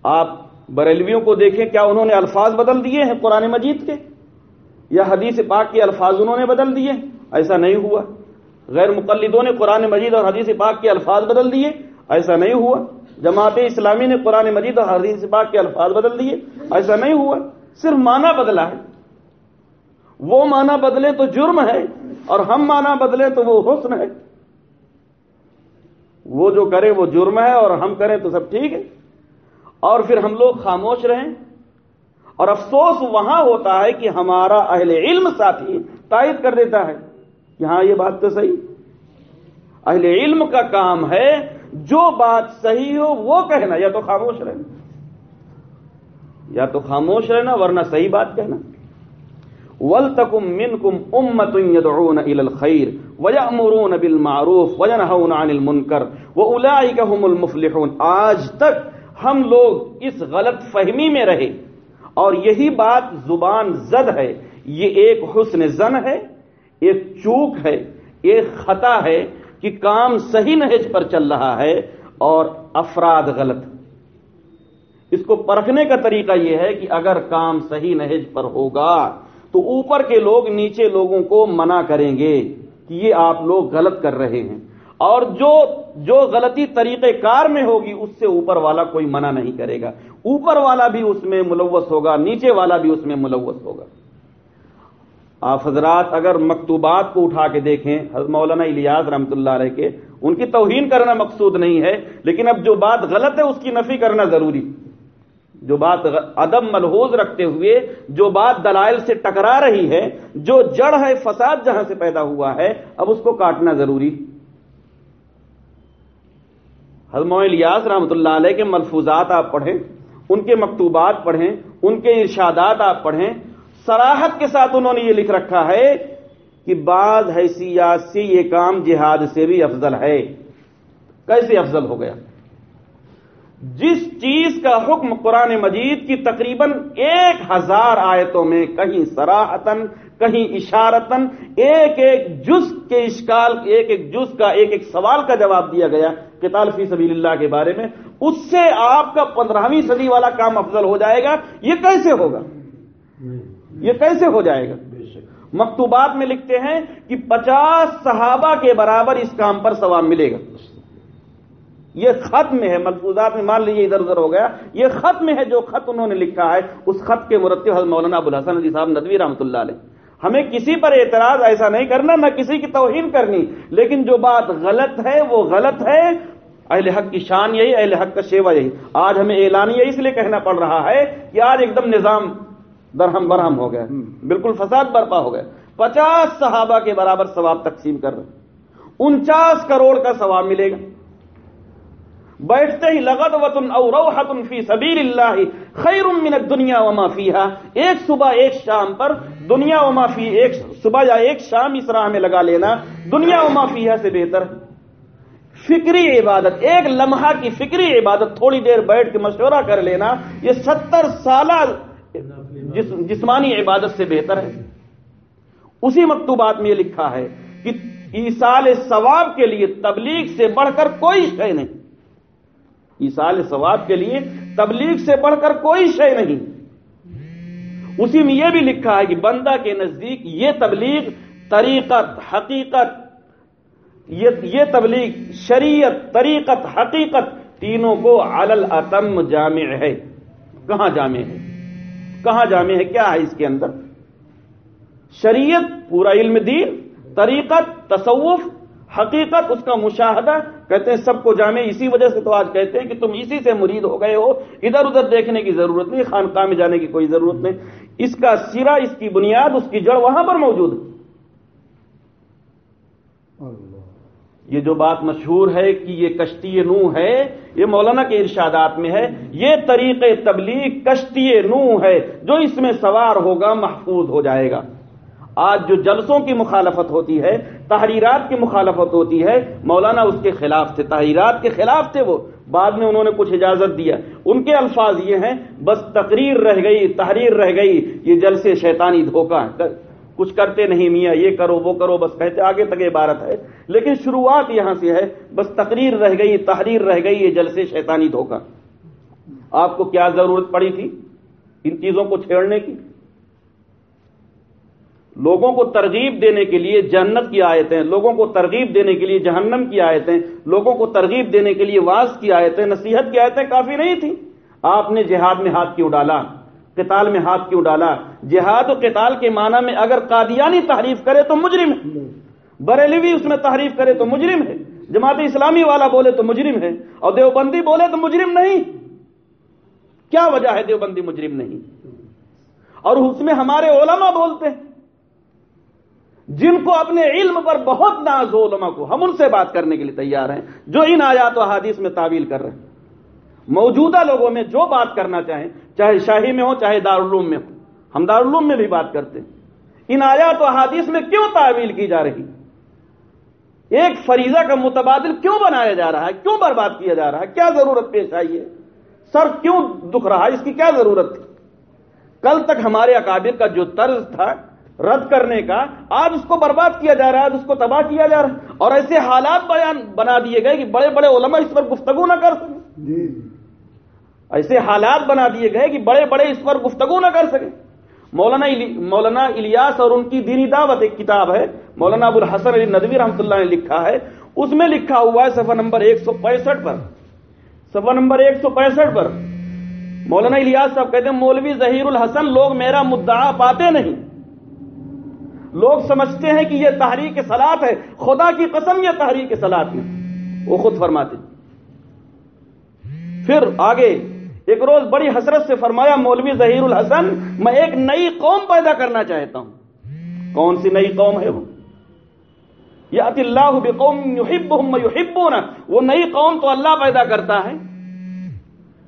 آپ بریلویوں کو دیکھیں، کیا انہوں نے الفاظ بدل دیے ہیں قرآن مجید کے؟ یا حدیث پاک کے الفاظ انہوں نے بدل دیے؟ ایسا نہیں ہوا۔ غیر مقلدوں نے قرآن مجید اور حدیث پاک کے الفاظ بدل دیے۔ ایسا نہیں ہوا۔ جماعت اسلامی نے قرآن مجید اور حدیث پاک کے الفاظ بدل دیے۔ ایسا نہیں ہوا۔ صرف معنی بدلا ہے۔ وہ معنی بدلے تو جرم ہے اور ہم معنی بدلے تو وہ حسن ہے۔ وہ جو کرے وہ جرم ہے اور ہم کریں تو سب ٹھیک ہے۔ اور پھر ہم لوگ خاموش رہیں۔ اور افسوس وہاں ہوتا ہے کہ ہمارا اہل علم ساتھی تائید کر دیتا ہے۔ کہ ہاں یہ بات تو صحیح۔ اہل علم کا کام ہے جو بات صحیح ہو وہ کہنا، یا تو خاموش رہنا۔ یا تو خاموش رہنا، ورنہ صحیح بات کہنا۔ ول تکم من کم امت الخیر وجہ امرون بل معروف وجہ عن المنکر وہ الائی کا المفلحون۔ آج تک ہم لوگ اس غلط فہمی میں رہے۔ اور یہی بات زبان زد ہے۔ یہ ایک حسن زن ہے۔ ایک چوک ہے، ایک خطا ہے کہ کام صحیح نہج پر چل رہا ہے اور افراد غلط۔ اس کو پرکھنے کا طریقہ یہ ہے کہ اگر کام صحیح نہج پر ہوگا تو اوپر کے لوگ نیچے لوگوں کو منع کریں گے کہ یہ آپ لوگ غلط کر رہے ہیں۔ اور جو جو غلطی طریقہ کار میں ہوگی، اس سے اوپر والا کوئی منع نہیں کرے گا۔ اوپر والا بھی اس میں ملوث ہوگا، نیچے والا بھی اس میں ملوث ہوگا۔ آپ حضرات اگر مکتوبات کو اٹھا کے دیکھیں، حضرت مولانا الیاس رحمۃ اللہ علیہ کے، ان کی توہین کرنا مقصود نہیں ہے، لیکن اب جو بات غلط ہے، اس کی نفی کرنا ضروری۔ جو بات عدم ملحوظ رکھتے ہوئے، جو بات دلائل سے ٹکرا رہی ہے، جو جڑ ہے، فساد جہاں سے پیدا ہوا ہے، اب اس کو کاٹنا ضروری۔ حضم الیاس رحمۃ اللہ علیہ کے ملفوظات آپ پڑھیں، ان کے مکتوبات پڑھیں، ان کے ارشادات آپ پڑھیں سراحت کے ساتھ انہوں نے یہ لکھ رکھا ہے کہ بعض حیثیات سے یہ کام جہاد سے بھی افضل ہے۔ کیسے افضل ہو گیا؟ جس چیز کا حکم قرآن مجید کی تقریباً ایک ہزار آیتوں میں کہیں سراہتن کہیں اشارتن ایک ایک جز کے اشکال، ایک ایک جز کا، ایک ایک سوال کا جواب دیا گیا کتال فی سبیل اللہ کے بارے میں، اس سے آپ کا پندرہویں صدی والا کام افضل ہو جائے گا۔ یہ کیسے ہوگا؟ یہ کیسے ہو جائے گا؟ مکتوبات میں لکھتے ہیں کہ پچاس صحابہ کے برابر اس کام پر ثواب ملے گا۔ یہ خط میں ہے ملفوظات میں مان لیجیے ادھر ادھر ہو گیا۔ یہ خط میں ہے جو خط انہوں نے لکھا ہے اس خط کے مرتب حضرت مولانا ابو الحسن علی صاحب ندوی رحمۃ اللہ علیہ۔ ہمیں کسی پر اعتراض ایسا نہیں کرنا نہ کسی کی توہین کرنی۔ لیکن جو بات غلط ہے وہ غلط ہے۔ اہل حق کی شان یہی اہل حق کا شیوا یہی۔ آج ہمیں اعلانیہ اس لیے کہنا پڑ رہا ہے کہ آج ایک دم نظام درہم برہم ہو گیا بالکل فساد برپا ہو گیا پچاس صحابہ کے برابر ثواب تقسیم کر رہے انچاس کروڑ کا ثواب ملے گا۔ بیٹھتے ہی لغت وطن او روحتن فی سبیل اللہ خیر من الدنیا وما فیہا۔ ایک صبح ایک شام پر دنیا وما فی ایک صبح یا ایک شام اس راہ میں لگا لینا۔ دنیا وما فیہا سے بہتر فکری عبادت ایک لمحہ کی فکری عبادت تھوڑی دیر بیٹھ کے مشورہ کر لینا۔ یہ ستر سالہ جسمانی عبادت سے بہتر ہے۔ اسی مکتوبات میں یہ لکھا ہے کہ ایسال ثواب کے لیے تبلیغ سے بڑھ کر کوئی شے نہیں۔ ایسال ثواب کے لیے تبلیغ سے بڑھ کر کوئی شے نہیں۔ اسی میں یہ بھی لکھا ہے کہ بندہ کے نزدیک یہ تبلیغ طریقت، حقیقت، یہ تبلیغ شریعت، طریقت، حقیقت تینوں کو علل اتم جامع ہے۔ کہاں جامع ہے؟ کہاں جامع ہے؟ کیا ہے اس کے اندر؟ شریعت، پورا علم دین، طریقت، تصوف، حقیقت، اس کا مشاہدہ۔ کہتے ہیں سب کو جامع، اسی وجہ سے تو آج کہتے ہیں کہ تم اسی سے مرید ہو گئے ہو۔ ادھر ادھر دیکھنے کی ضرورت نہیں، خانقاہ میں جانے کی کوئی ضرورت نہیں۔ اس کا سرا، اس کی بنیاد، اس کی جڑ وہاں پر موجود ہے۔ یہ جو بات مشہور ہے کہ یہ کشتی نو ہے، یہ مولانا کے ارشادات میں ہے، یہ طریق تبلیغ کشتی نو ہے، جو اس میں سوار ہوگا، محفوظ ہو جائے گا۔ آج جو جلسوں کی مخالفت ہوتی ہے، تحریرات کی مخالفت ہوتی ہے، مولانا اس کے خلاف تھے، تحریرات کے خلاف تھے وہ۔ بعد میں انہوں نے کچھ اجازت دیا۔ ان کے الفاظ یہ ہیں، بس تقریر رہ گئی، تحریر رہ گئی، یہ جلسے شیطانی دھوکہ کچھ کرتے نہیں میاں، یہ کرو، وہ کرو، بس کہتے آگے تک عبارت ہے۔ لیکن شروعات یہاں سے ہے، بس تقریر رہ گئی، تحریر رہ گئی، یہ جلسے شیطانی دھوکہ۔ آپ کو کیا ضرورت پڑی تھی ان چیزوں کو چھیڑنے کی؟ لوگوں کو ترغیب دینے کے لیے جنت کی آیتیں، لوگوں کو ترغیب دینے کے لیے جہنم کی آیتیں، لوگوں کو ترغیب دینے کے لیے واز کی آیتیں، نصیحت کی آیتیں کافی نہیں تھیں۔ آپ نے جہاد میں ہاتھ کیوں ڈالا؟ قتال میں ہاتھ کیوں ڈالا؟ جہاد و قتال کے معنی میں اگر قادیانی تحریف کرے تو مجرم ہے۔ بریلوی اس میں تحریف کرے تو مجرم ہے۔ جماعت اسلامی والا بولے تو مجرم ہے۔ اور دیوبندی بولے تو مجرم نہیں۔ کیا وجہ ہے دیوبندی مجرم نہیں؟ اور اس میں ہمارے علماء بولتے ہیں۔ جن کو اپنے علم پر بہت ناز ہو علماء کو، ہم ان سے بات کرنے کے لیے تیار ہیں جو ان آیات و حادیث میں تعویل کر رہے ہیں۔ موجودہ لوگوں میں جو بات کرنا چاہیں چاہے شاہی میں ہو، چاہے دارالعلوم میں ہو۔ ہم دارالعلوم میں بھی بات کرتے ہیں۔ ان آیات و حادیث میں کیوں تعویل کی جا رہی؟ ایک فریضہ کا متبادل کیوں بنایا جا رہا ہے؟ کیوں برباد کیا جا رہا ہے؟ کیا ضرورت پیش آئی ہے؟ سر کیوں دکھ رہا ہے؟ اس کی کیا ضرورت تھی؟ کل تک ہمارے اکابر کا جو طرز تھا رد کرنے کا، آج اس کو برباد کیا جا رہا ہے، آج اس کو تباہ کیا جا رہا ہے۔ اور ایسے حالات بیان بنا دیے گئے کہ بڑے بڑے علماء اس پر گفتگو نہ کر سکیں۔ جی۔, جی۔ ایسے حالات بنا دیے گئے کہ بڑے بڑے اس پر گفتگو نہ کر سکیں مولانا مولانا الیاس اور ان کی دینی دعوت ایک کتاب ہے۔ مولانا ابو الحسن علی ندوی رحمۃ اللہ نے لکھا ہے۔ اس میں لکھا ہوا ہے صفحہ نمبر ایک سو پینسٹھ پر۔ صفحہ نمبر ایک سو پینسٹھ پر۔ مولانا الیاس صاحب کہتے ہیں، مولوی ظہیر الحسن، لوگ میرا مدعا پاتے نہیں۔ لوگ سمجھتے ہیں کہ یہ تحریک سلاد ہے۔ خدا کی قسم یہ تحریک سلاد ہے وہ خود فرماتے پھر آگے ایک روز بڑی حسرت سے فرمایا، مولوی ظہیر الحسن، میں ایک نئی قوم پیدا کرنا چاہتا ہوں۔ کون سی نئی قوم ہے وہ؟ یا اللہ بقوم یحبہم یحبون۔ وہ نئی قوم تو اللہ پیدا کرتا ہے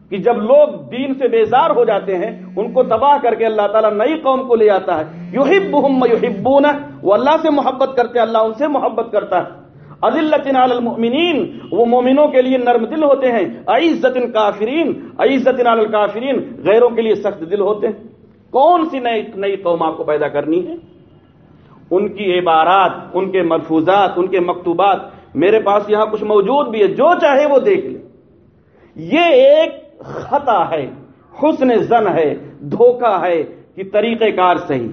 کہ جب لوگ دین سے بیزار ہو جاتے ہیں، ان کو تباہ کر کے اللہ تعالیٰ نئی قوم کو لے آتا ہے۔ یحبہم یحبون۔ وہ اللہ سے محبت کرتے، اللہ ان سے محبت کرتا ہے۔ عزلت علی المؤمنین، وہ مومنوں کے لیے نرم دل ہوتے ہیں عزت کافرین عزت علی الکافرین، غیروں کے لیے سخت دل ہوتے ہیں۔ کون سی نئی نئی قوم آپ کو پیدا کرنی ہے؟ ان کی عبارات، ان کے ملفوظات، ان کے مکتوبات، میرے پاس یہاں کچھ موجود بھی ہے، جو چاہے وہ دیکھ لے یہ ایک خطا ہے، حسن زن ہے، دھوکہ ہے کہ طریقہ کار صحیح۔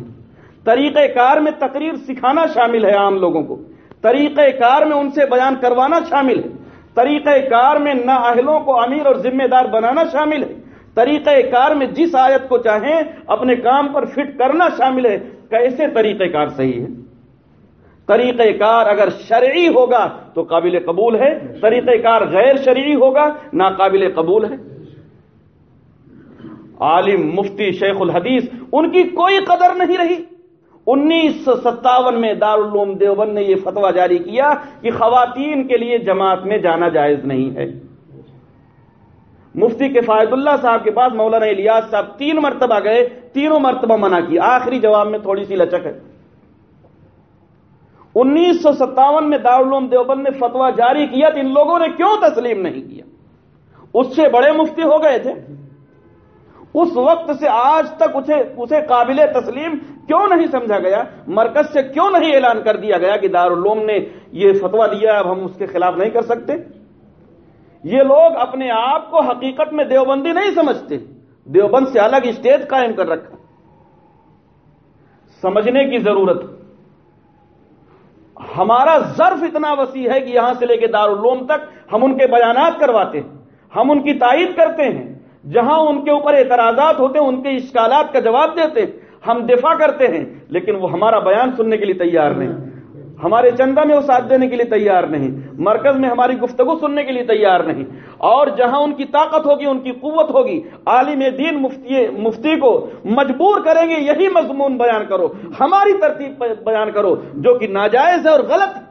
طریقہ کار میں تقریر سکھانا شامل ہے عام لوگوں کو۔ طریقہ کار میں ان سے بیان کروانا شامل ہے۔ طریقہ کار میں نااہلوں کو امیر اور ذمہ دار بنانا شامل ہے۔ طریقہ کار میں جس آیت کو چاہیں اپنے کام پر فٹ کرنا شامل ہے۔ کیسے طریقہ کار صحیح ہے؟ طریقہ کار اگر شرعی ہوگا تو قابل قبول ہے۔ طریقہ کار غیر شرعی ہوگا، ناقابل قبول ہے۔ عالم مفتی شیخ الحدیث، ان کی کوئی قدر نہیں رہی۔ انیس سو ستاون میں دارالعلوم دیوبند نے یہ فتوا جاری کیا کہ خواتین کے لیے جماعت میں جانا جائز نہیں ہے۔ مفتی کے فائد اللہ صاحب کے پاس مولانا الیاس صاحب تین مرتبہ گئے، تینوں مرتبہ منع کی۔ آخری جواب میں تھوڑی سی لچک ہے۔ انیس سو ستاون میں دارالعلوم دیوبند نے فتوا جاری کیا تو ان لوگوں نے کیوں تسلیم نہیں کیا؟ اس سے بڑے مفتی ہو گئے تھے۔ اس وقت سے آج تک اسے اسے قابل تسلیم کیوں نہیں سمجھا گیا؟ مرکز سے کیوں نہیں اعلان کر دیا گیا کہ دارالعلوم نے یہ فتوا دیا اب ہم اس کے خلاف نہیں کر سکتے؟ یہ لوگ اپنے آپ کو حقیقت میں دیوبندی نہیں سمجھتے۔ دیوبند سے الگ اسٹیج قائم کر رکھا۔ سمجھنے کی ضرورت۔ ہمارا ظرف اتنا وسیع ہے کہ یہاں سے لے کے دارالعلوم تک ہم ان کے بیانات کرواتے ہیں۔ ہم ان کی تائید کرتے ہیں۔ جہاں ان کے اوپر اعتراضات ہوتے ہیں، ان کے اشکالات کا جواب دیتے ہیں۔ ہم دفاع کرتے ہیں، لیکن وہ ہمارا بیان سننے کے لیے تیار نہیں۔ ہمارے چندہ میں وہ ساتھ دینے کے لیے تیار نہیں۔ مرکز میں ہماری گفتگو سننے کے لیے تیار نہیں۔ اور جہاں ان کی طاقت ہوگی، ان کی قوت ہوگی، عالم دین مفتی مفتی کو مجبور کریں گے، یہی مضمون بیان کرو۔ ہماری ترتیب بیان کرو، جو کہ ناجائز ہے اور غلط۔ ہے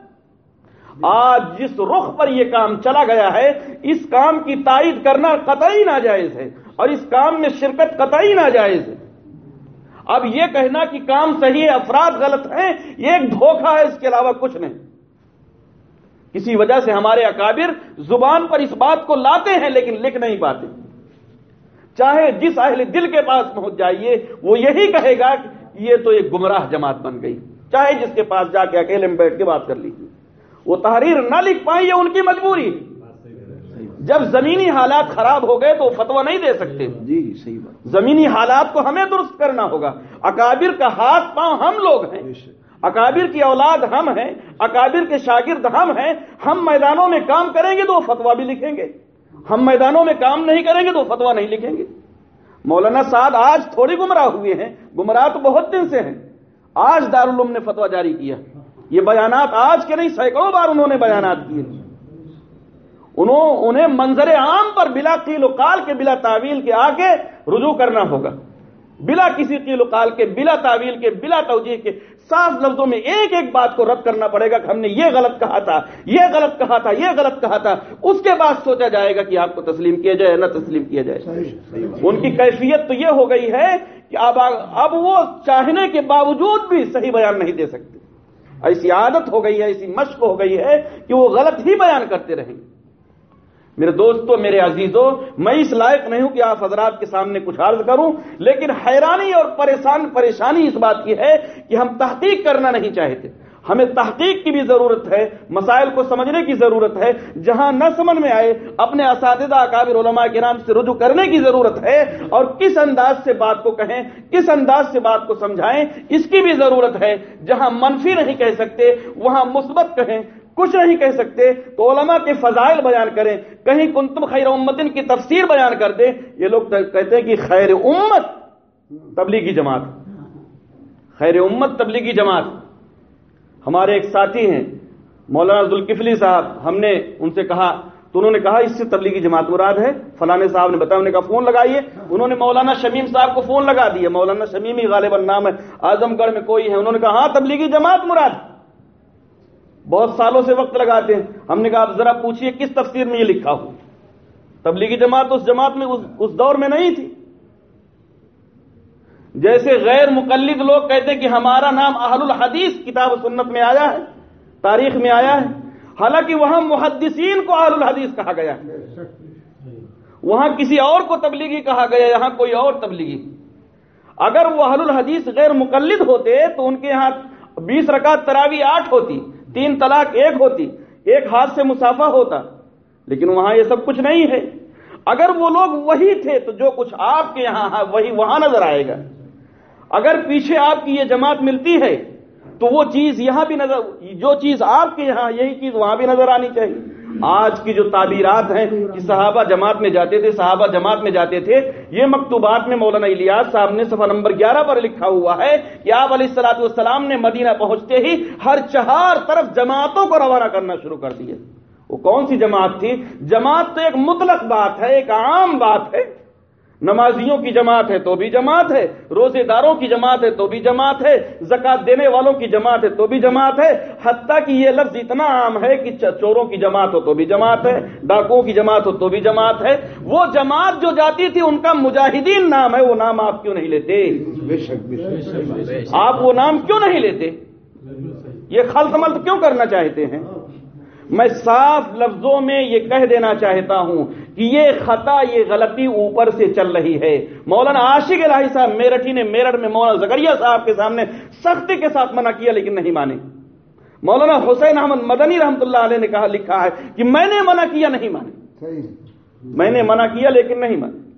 آج جس رخ پر یہ کام چلا گیا ہے، اس کام کی تائید کرنا قطعی ناجائز ہے۔ اور اس کام میں شرکت قطعی ناجائز ہے۔ اب یہ کہنا کہ کام صحیح ہے، افراد غلط ہیں، یہ ایک دھوکہ ہے، اس کے علاوہ کچھ نہیں۔ کسی وجہ سے ہمارے اکابر زبان پر اس بات کو لاتے ہیں لیکن لکھ نہیں پاتے۔ چاہے جس اہل دل کے پاس پہنچ جائیے، وہ یہی کہے گا کہ یہ تو ایک گمراہ جماعت بن گئی۔ چاہے جس کے پاس جا کے اکیلے میں بیٹھ کے بات کر لیجیے۔ وہ تحریر نہ لکھ پائیں، یہ ان کی مجبوری جب زمینی حالات خراب ہو گئے تو وہ فتوا نہیں دے سکتے۔ جی صحیح بات۔ زمینی حالات کو ہمیں درست کرنا ہوگا۔ اکابر کا ہاتھ پاؤں ہم لوگ ہیں۔ اکابر کی اولاد ہم ہیں۔ اکابر کے شاگرد ہم ہیں۔ ہم میدانوں میں کام کریں گے تو وہ فتوا بھی لکھیں گے۔ ہم میدانوں میں کام نہیں کریں گے تو وہ فتوا نہیں لکھیں گے۔ مولانا صاحب آج تھوڑی گمراہ ہوئے ہیں۔ گمراہ تو بہت دن سے ہیں۔ آج دارالعلوم نے فتوا جاری کیا۔ یہ بیانات آج کے نہیں سینکڑوں بار انہوں نے بیانات کیے۔ انہوں انہیں منظر عام پر بلا قیل و قال کے بلا تعویل کے آگے رجوع کرنا ہوگا۔ بلا کسی قیل و قال کے بلا تعویل کے بلا توجہ کے صاف لفظوں میں ایک ایک بات کو رد کرنا پڑے گا کہ ہم نے یہ غلط کہا تھا یہ غلط کہا تھا یہ غلط کہا تھا۔ اس کے بعد سوچا جائے گا کہ آپ کو تسلیم کیا جائے نہ تسلیم کیا جائے۔ ان کی کیفیت تو یہ ہو گئی ہے کہ اب اب وہ چاہنے کے باوجود بھی صحیح بیان نہیں دے سکتے۔ ایسی عادت ہو گئی ہے ایسی مشق ہو گئی ہے کہ وہ غلط ہی بیان کرتے رہیں۔ گے میرے دوستوں میرے عزیزوں میں اس لائق نہیں ہوں کہ آپ حضرات کے سامنے کچھ عرض کروں، لیکن حیرانی اور پریشان پریشانی اس بات کی ہے کہ ہم تحقیق کرنا نہیں چاہتے۔ ہمیں تحقیق کی بھی ضرورت ہے، مسائل کو سمجھنے کی ضرورت ہے، جہاں نہ سمجھ میں آئے، اپنے اساتذہ اکابر علماء کے نام سے رجوع کرنے کی ضرورت ہے اور کس انداز سے بات کو کہیں، کس انداز سے بات کو سمجھائیں، اس کی بھی ضرورت ہے۔ جہاں منفی نہیں کہہ سکتے، وہاں مثبت کہیں کچھ نہیں کہہ سکتے تو علماء کے فضائل بیان کریں کہیں کنتم خیر امتن کی تفسیر بیان کر دیں یہ لوگ کہتے ہیں کہ خیر امت تبلیغی جماعت خیر امت تبلیغی جماعت ہمارے ایک ساتھی ہیں مولانا عبدالکفلی صاحب، ہم نے ان سے کہا، تو انہوں نے کہا، اس سے تبلیغی جماعت مراد ہے۔ فلانے صاحب نے بتایا، انہوں نے کہا، فون لگائیے۔ انہوں نے مولانا شمیم صاحب کو فون لگا دیا۔ مولانا شمیمی غالباً نام ہے۔ اعظم گڑھ میں کوئی ہے۔ انہوں نے کہا ہاں تبلیغی جماعت مراد۔ بہت سالوں سے وقت لگاتے ہیں۔ ہم نے کہا آپ ذرا پوچھیے کس تفسیر میں یہ لکھا ہو تبلیغی جماعت اس جماعت میں اس دور میں نہیں تھی۔ جیسے غیر مقلد لوگ کہتے کہ ہمارا نام اہل الحدیث کتاب سنت میں آیا ہے، تاریخ میں آیا ہے۔ حالانکہ وہاں محدثین کو اہل الحدیث کہا گیا ہے۔ وہاں کسی اور کو تبلیغی کہا گیا، یہاں کوئی اور تبلیغی۔ اگر وہ اہل الحدیث غیر مقلد ہوتے تو ان کے یہاں بیس رکعت تراوی آٹھ ہوتی۔ تین طلاق ایک ہوتی، ایک ہاتھ سے مسافہ ہوتا، لیکن وہاں یہ سب کچھ نہیں ہے۔ اگر وہ لوگ وہی تھے تو جو کچھ آپ کے یہاں وہی وہاں نظر آئے گا۔ اگر پیچھے آپ کی یہ جماعت ملتی ہے تو وہ چیز یہاں بھی نظر، جو چیز آپ کے یہاں، یہی چیز وہاں بھی نظر آنی چاہیے۔ آج کی جو تعبیرات ہیں کہ صحابہ جماعت میں جاتے تھے، صحابہ جماعت میں جاتے تھے، یہ مکتوبات میں مولانا الیاس صاحب نے صفحہ نمبر گیارہ پر لکھا ہوا ہے کہ آپ علیہ السلاۃ والسلام نے مدینہ پہنچتے ہی ہر چہار طرف جماعتوں کو روانہ کرنا شروع کر دیے۔ وہ کون سی جماعت تھی؟ جماعت تو ایک مطلق بات ہے، ایک عام بات ہے۔ نمازیوں کی جماعت ہے تو بھی جماعت ہے روزے داروں کی جماعت ہے تو بھی جماعت ہے زکات دینے والوں کی جماعت ہے تو بھی جماعت ہے حتیٰ کہ یہ لفظ اتنا عام ہے کہ چوروں کی جماعت ہو تو بھی جماعت ہے ڈاکوؤں کی جماعت ہو تو بھی جماعت ہے۔ وہ جماعت جو جاتی تھی ان کا مجاہدین نام ہے وہ نام آپ کیوں نہیں لیتے؟ آپ وہ نام کیوں نہیں لیتے؟ یہ خلط ملط کیوں کرنا چاہتے ہیں؟ میں صاف لفظوں میں یہ کہہ دینا چاہتا ہوں یہ خطا یہ غلطی اوپر سے چل رہی ہے۔ مولانا عاشق الہی صاحب میرٹھی نے میرٹھ میں مولانا زکریہ صاحب کے سامنے سختی کے ساتھ منع کیا لیکن نہیں مانے۔ مولانا حسین احمد مدنی رحمت اللہ علیہ نے کہا لکھا ہے کہ میں نے منع کیا نہیں مانے۔ میں نے منع کیا لیکن نہیں مانے۔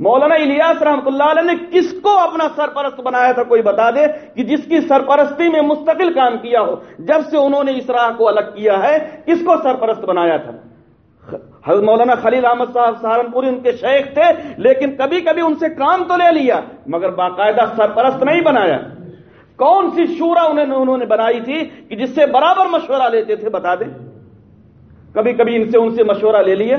مولانا الیاس رحمت اللہ علیہ نے کس کو اپنا سرپرست بنایا تھا کوئی بتا دے کہ جس کی سرپرستی میں مستقل کام کیا ہو جب سے انہوں نے اس راہ کو الگ کیا ہے کس کو سرپرست بنایا تھا؟ حضرت مولانا خلیل احمد صاحب سہارنپوری ان کے شیخ تھے، لیکن کبھی کبھی ان سے کام تو لے لیا، مگر باقاعدہ سرپرست نہیں بنایا۔ کون سی شورا انہوں نے بنائی تھی کہ جس سے برابر مشورہ لیتے تھے؟ بتا دیں۔ کبھی کبھی ان سے ان سے مشورہ لے لیا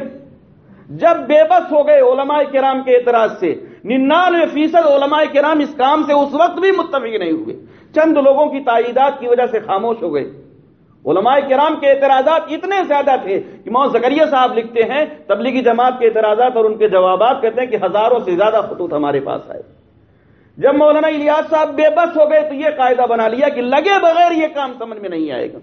جب بے بس ہو گئے علماء کرام کے اعتراض سے، ننانوے فیصد علماء کرام اس کام سے اس وقت بھی متفق نہیں ہوئے۔ چند لوگوں کی تائیدات کی وجہ سے خاموش ہو گئے۔ علماء کرام کے اعتراضات اتنے زیادہ تھے کہ مو زکریہ صاحب لکھتے ہیں، تبلیغی جماعت کے اعتراضات اور ان کے جوابات کہتے ہیں کہ ہزاروں سے زیادہ خطوط ہمارے پاس آئے۔ جب مولانا الیاس صاحب بے بس ہو گئے تو یہ قاعدہ بنا لیا کہ لگے بغیر یہ کام سمجھ میں نہیں آئے گا۔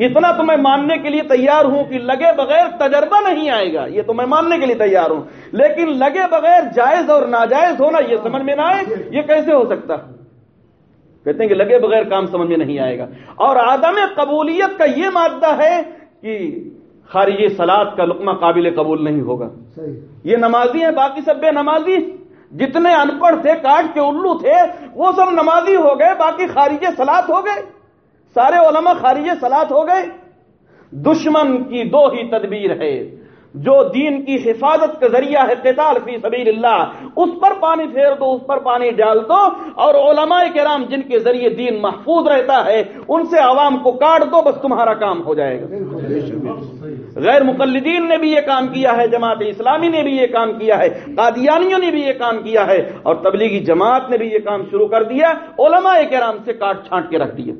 اتنا تو میں ماننے کے لیے تیار ہوں کہ لگے بغیر تجربہ نہیں آئے گا، یہ تو میں ماننے کے لیے تیار ہوں۔ لیکن لگے بغیر جائز اور ناجائز ہونا یہ سمجھ میں نہ آئے، یہ کیسے ہو سکتا؟ کہتے ہیں کہ لگے بغیر کام سمجھ میں نہیں آئے گا۔ اور عدم قبولیت کا یہ مادہ ہے کہ خارج سلاد کا لقمہ قابل قبول نہیں ہوگا۔ یہ نمازی ہیں باقی سب بے نمازی۔ جتنے ان پڑھ تھے کاٹ کے الو تھے وہ سب نمازی ہو گئے باقی خارج سلاد ہو گئے۔ سارے علماء خارج سلاد ہو گئے۔ دشمن کی دو ہی تدبیر ہے۔ جو دین کی حفاظت کا ذریعہ ہے قتال فی سبیل اللہ، اس پر پانی پھیر دو، اس پر پانی ڈال دو، اور علماء کرام جن کے ذریعے دین محفوظ رہتا ہے، ان سے عوام کو کاٹ دو، بس تمہارا کام ہو جائے گا۔ غیر مقلدین نے بھی یہ کام کیا ہے، جماعت اسلامی نے بھی یہ کام کیا ہے، قادیانیوں نے بھی یہ کام کیا ہے، اور تبلیغی جماعت نے بھی یہ کام شروع کر دیا، علماء کرام سے کاٹ چھانٹ کے رکھ دیا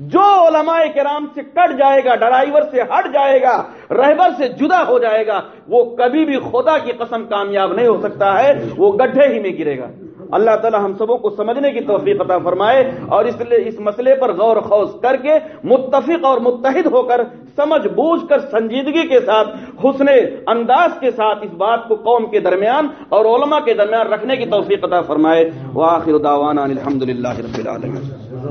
جو علماء کرام سے کٹ جائے گا، ڈرائیور سے ہٹ جائے گا، رہبر سے جدا ہو جائے گا، وہ کبھی بھی خدا کی قسم کامیاب نہیں ہو سکتا ہے، وہ گڈھے ہی میں گرے گا۔ اللہ تعالی ہم سبوں کو سمجھنے کی توفیق عطا فرمائے اور اس لیے اس مسئلے پر غور خوض کر کے متفق اور متحد ہو کر، سمجھ بوجھ کر سنجیدگی کے ساتھ، حسن انداز کے ساتھ اس بات کو قوم کے درمیان اور علماء کے درمیان رکھنے کی توفیق عطا فرمائے۔ وآخر دعوانا الحمد للہ رب العالمین۔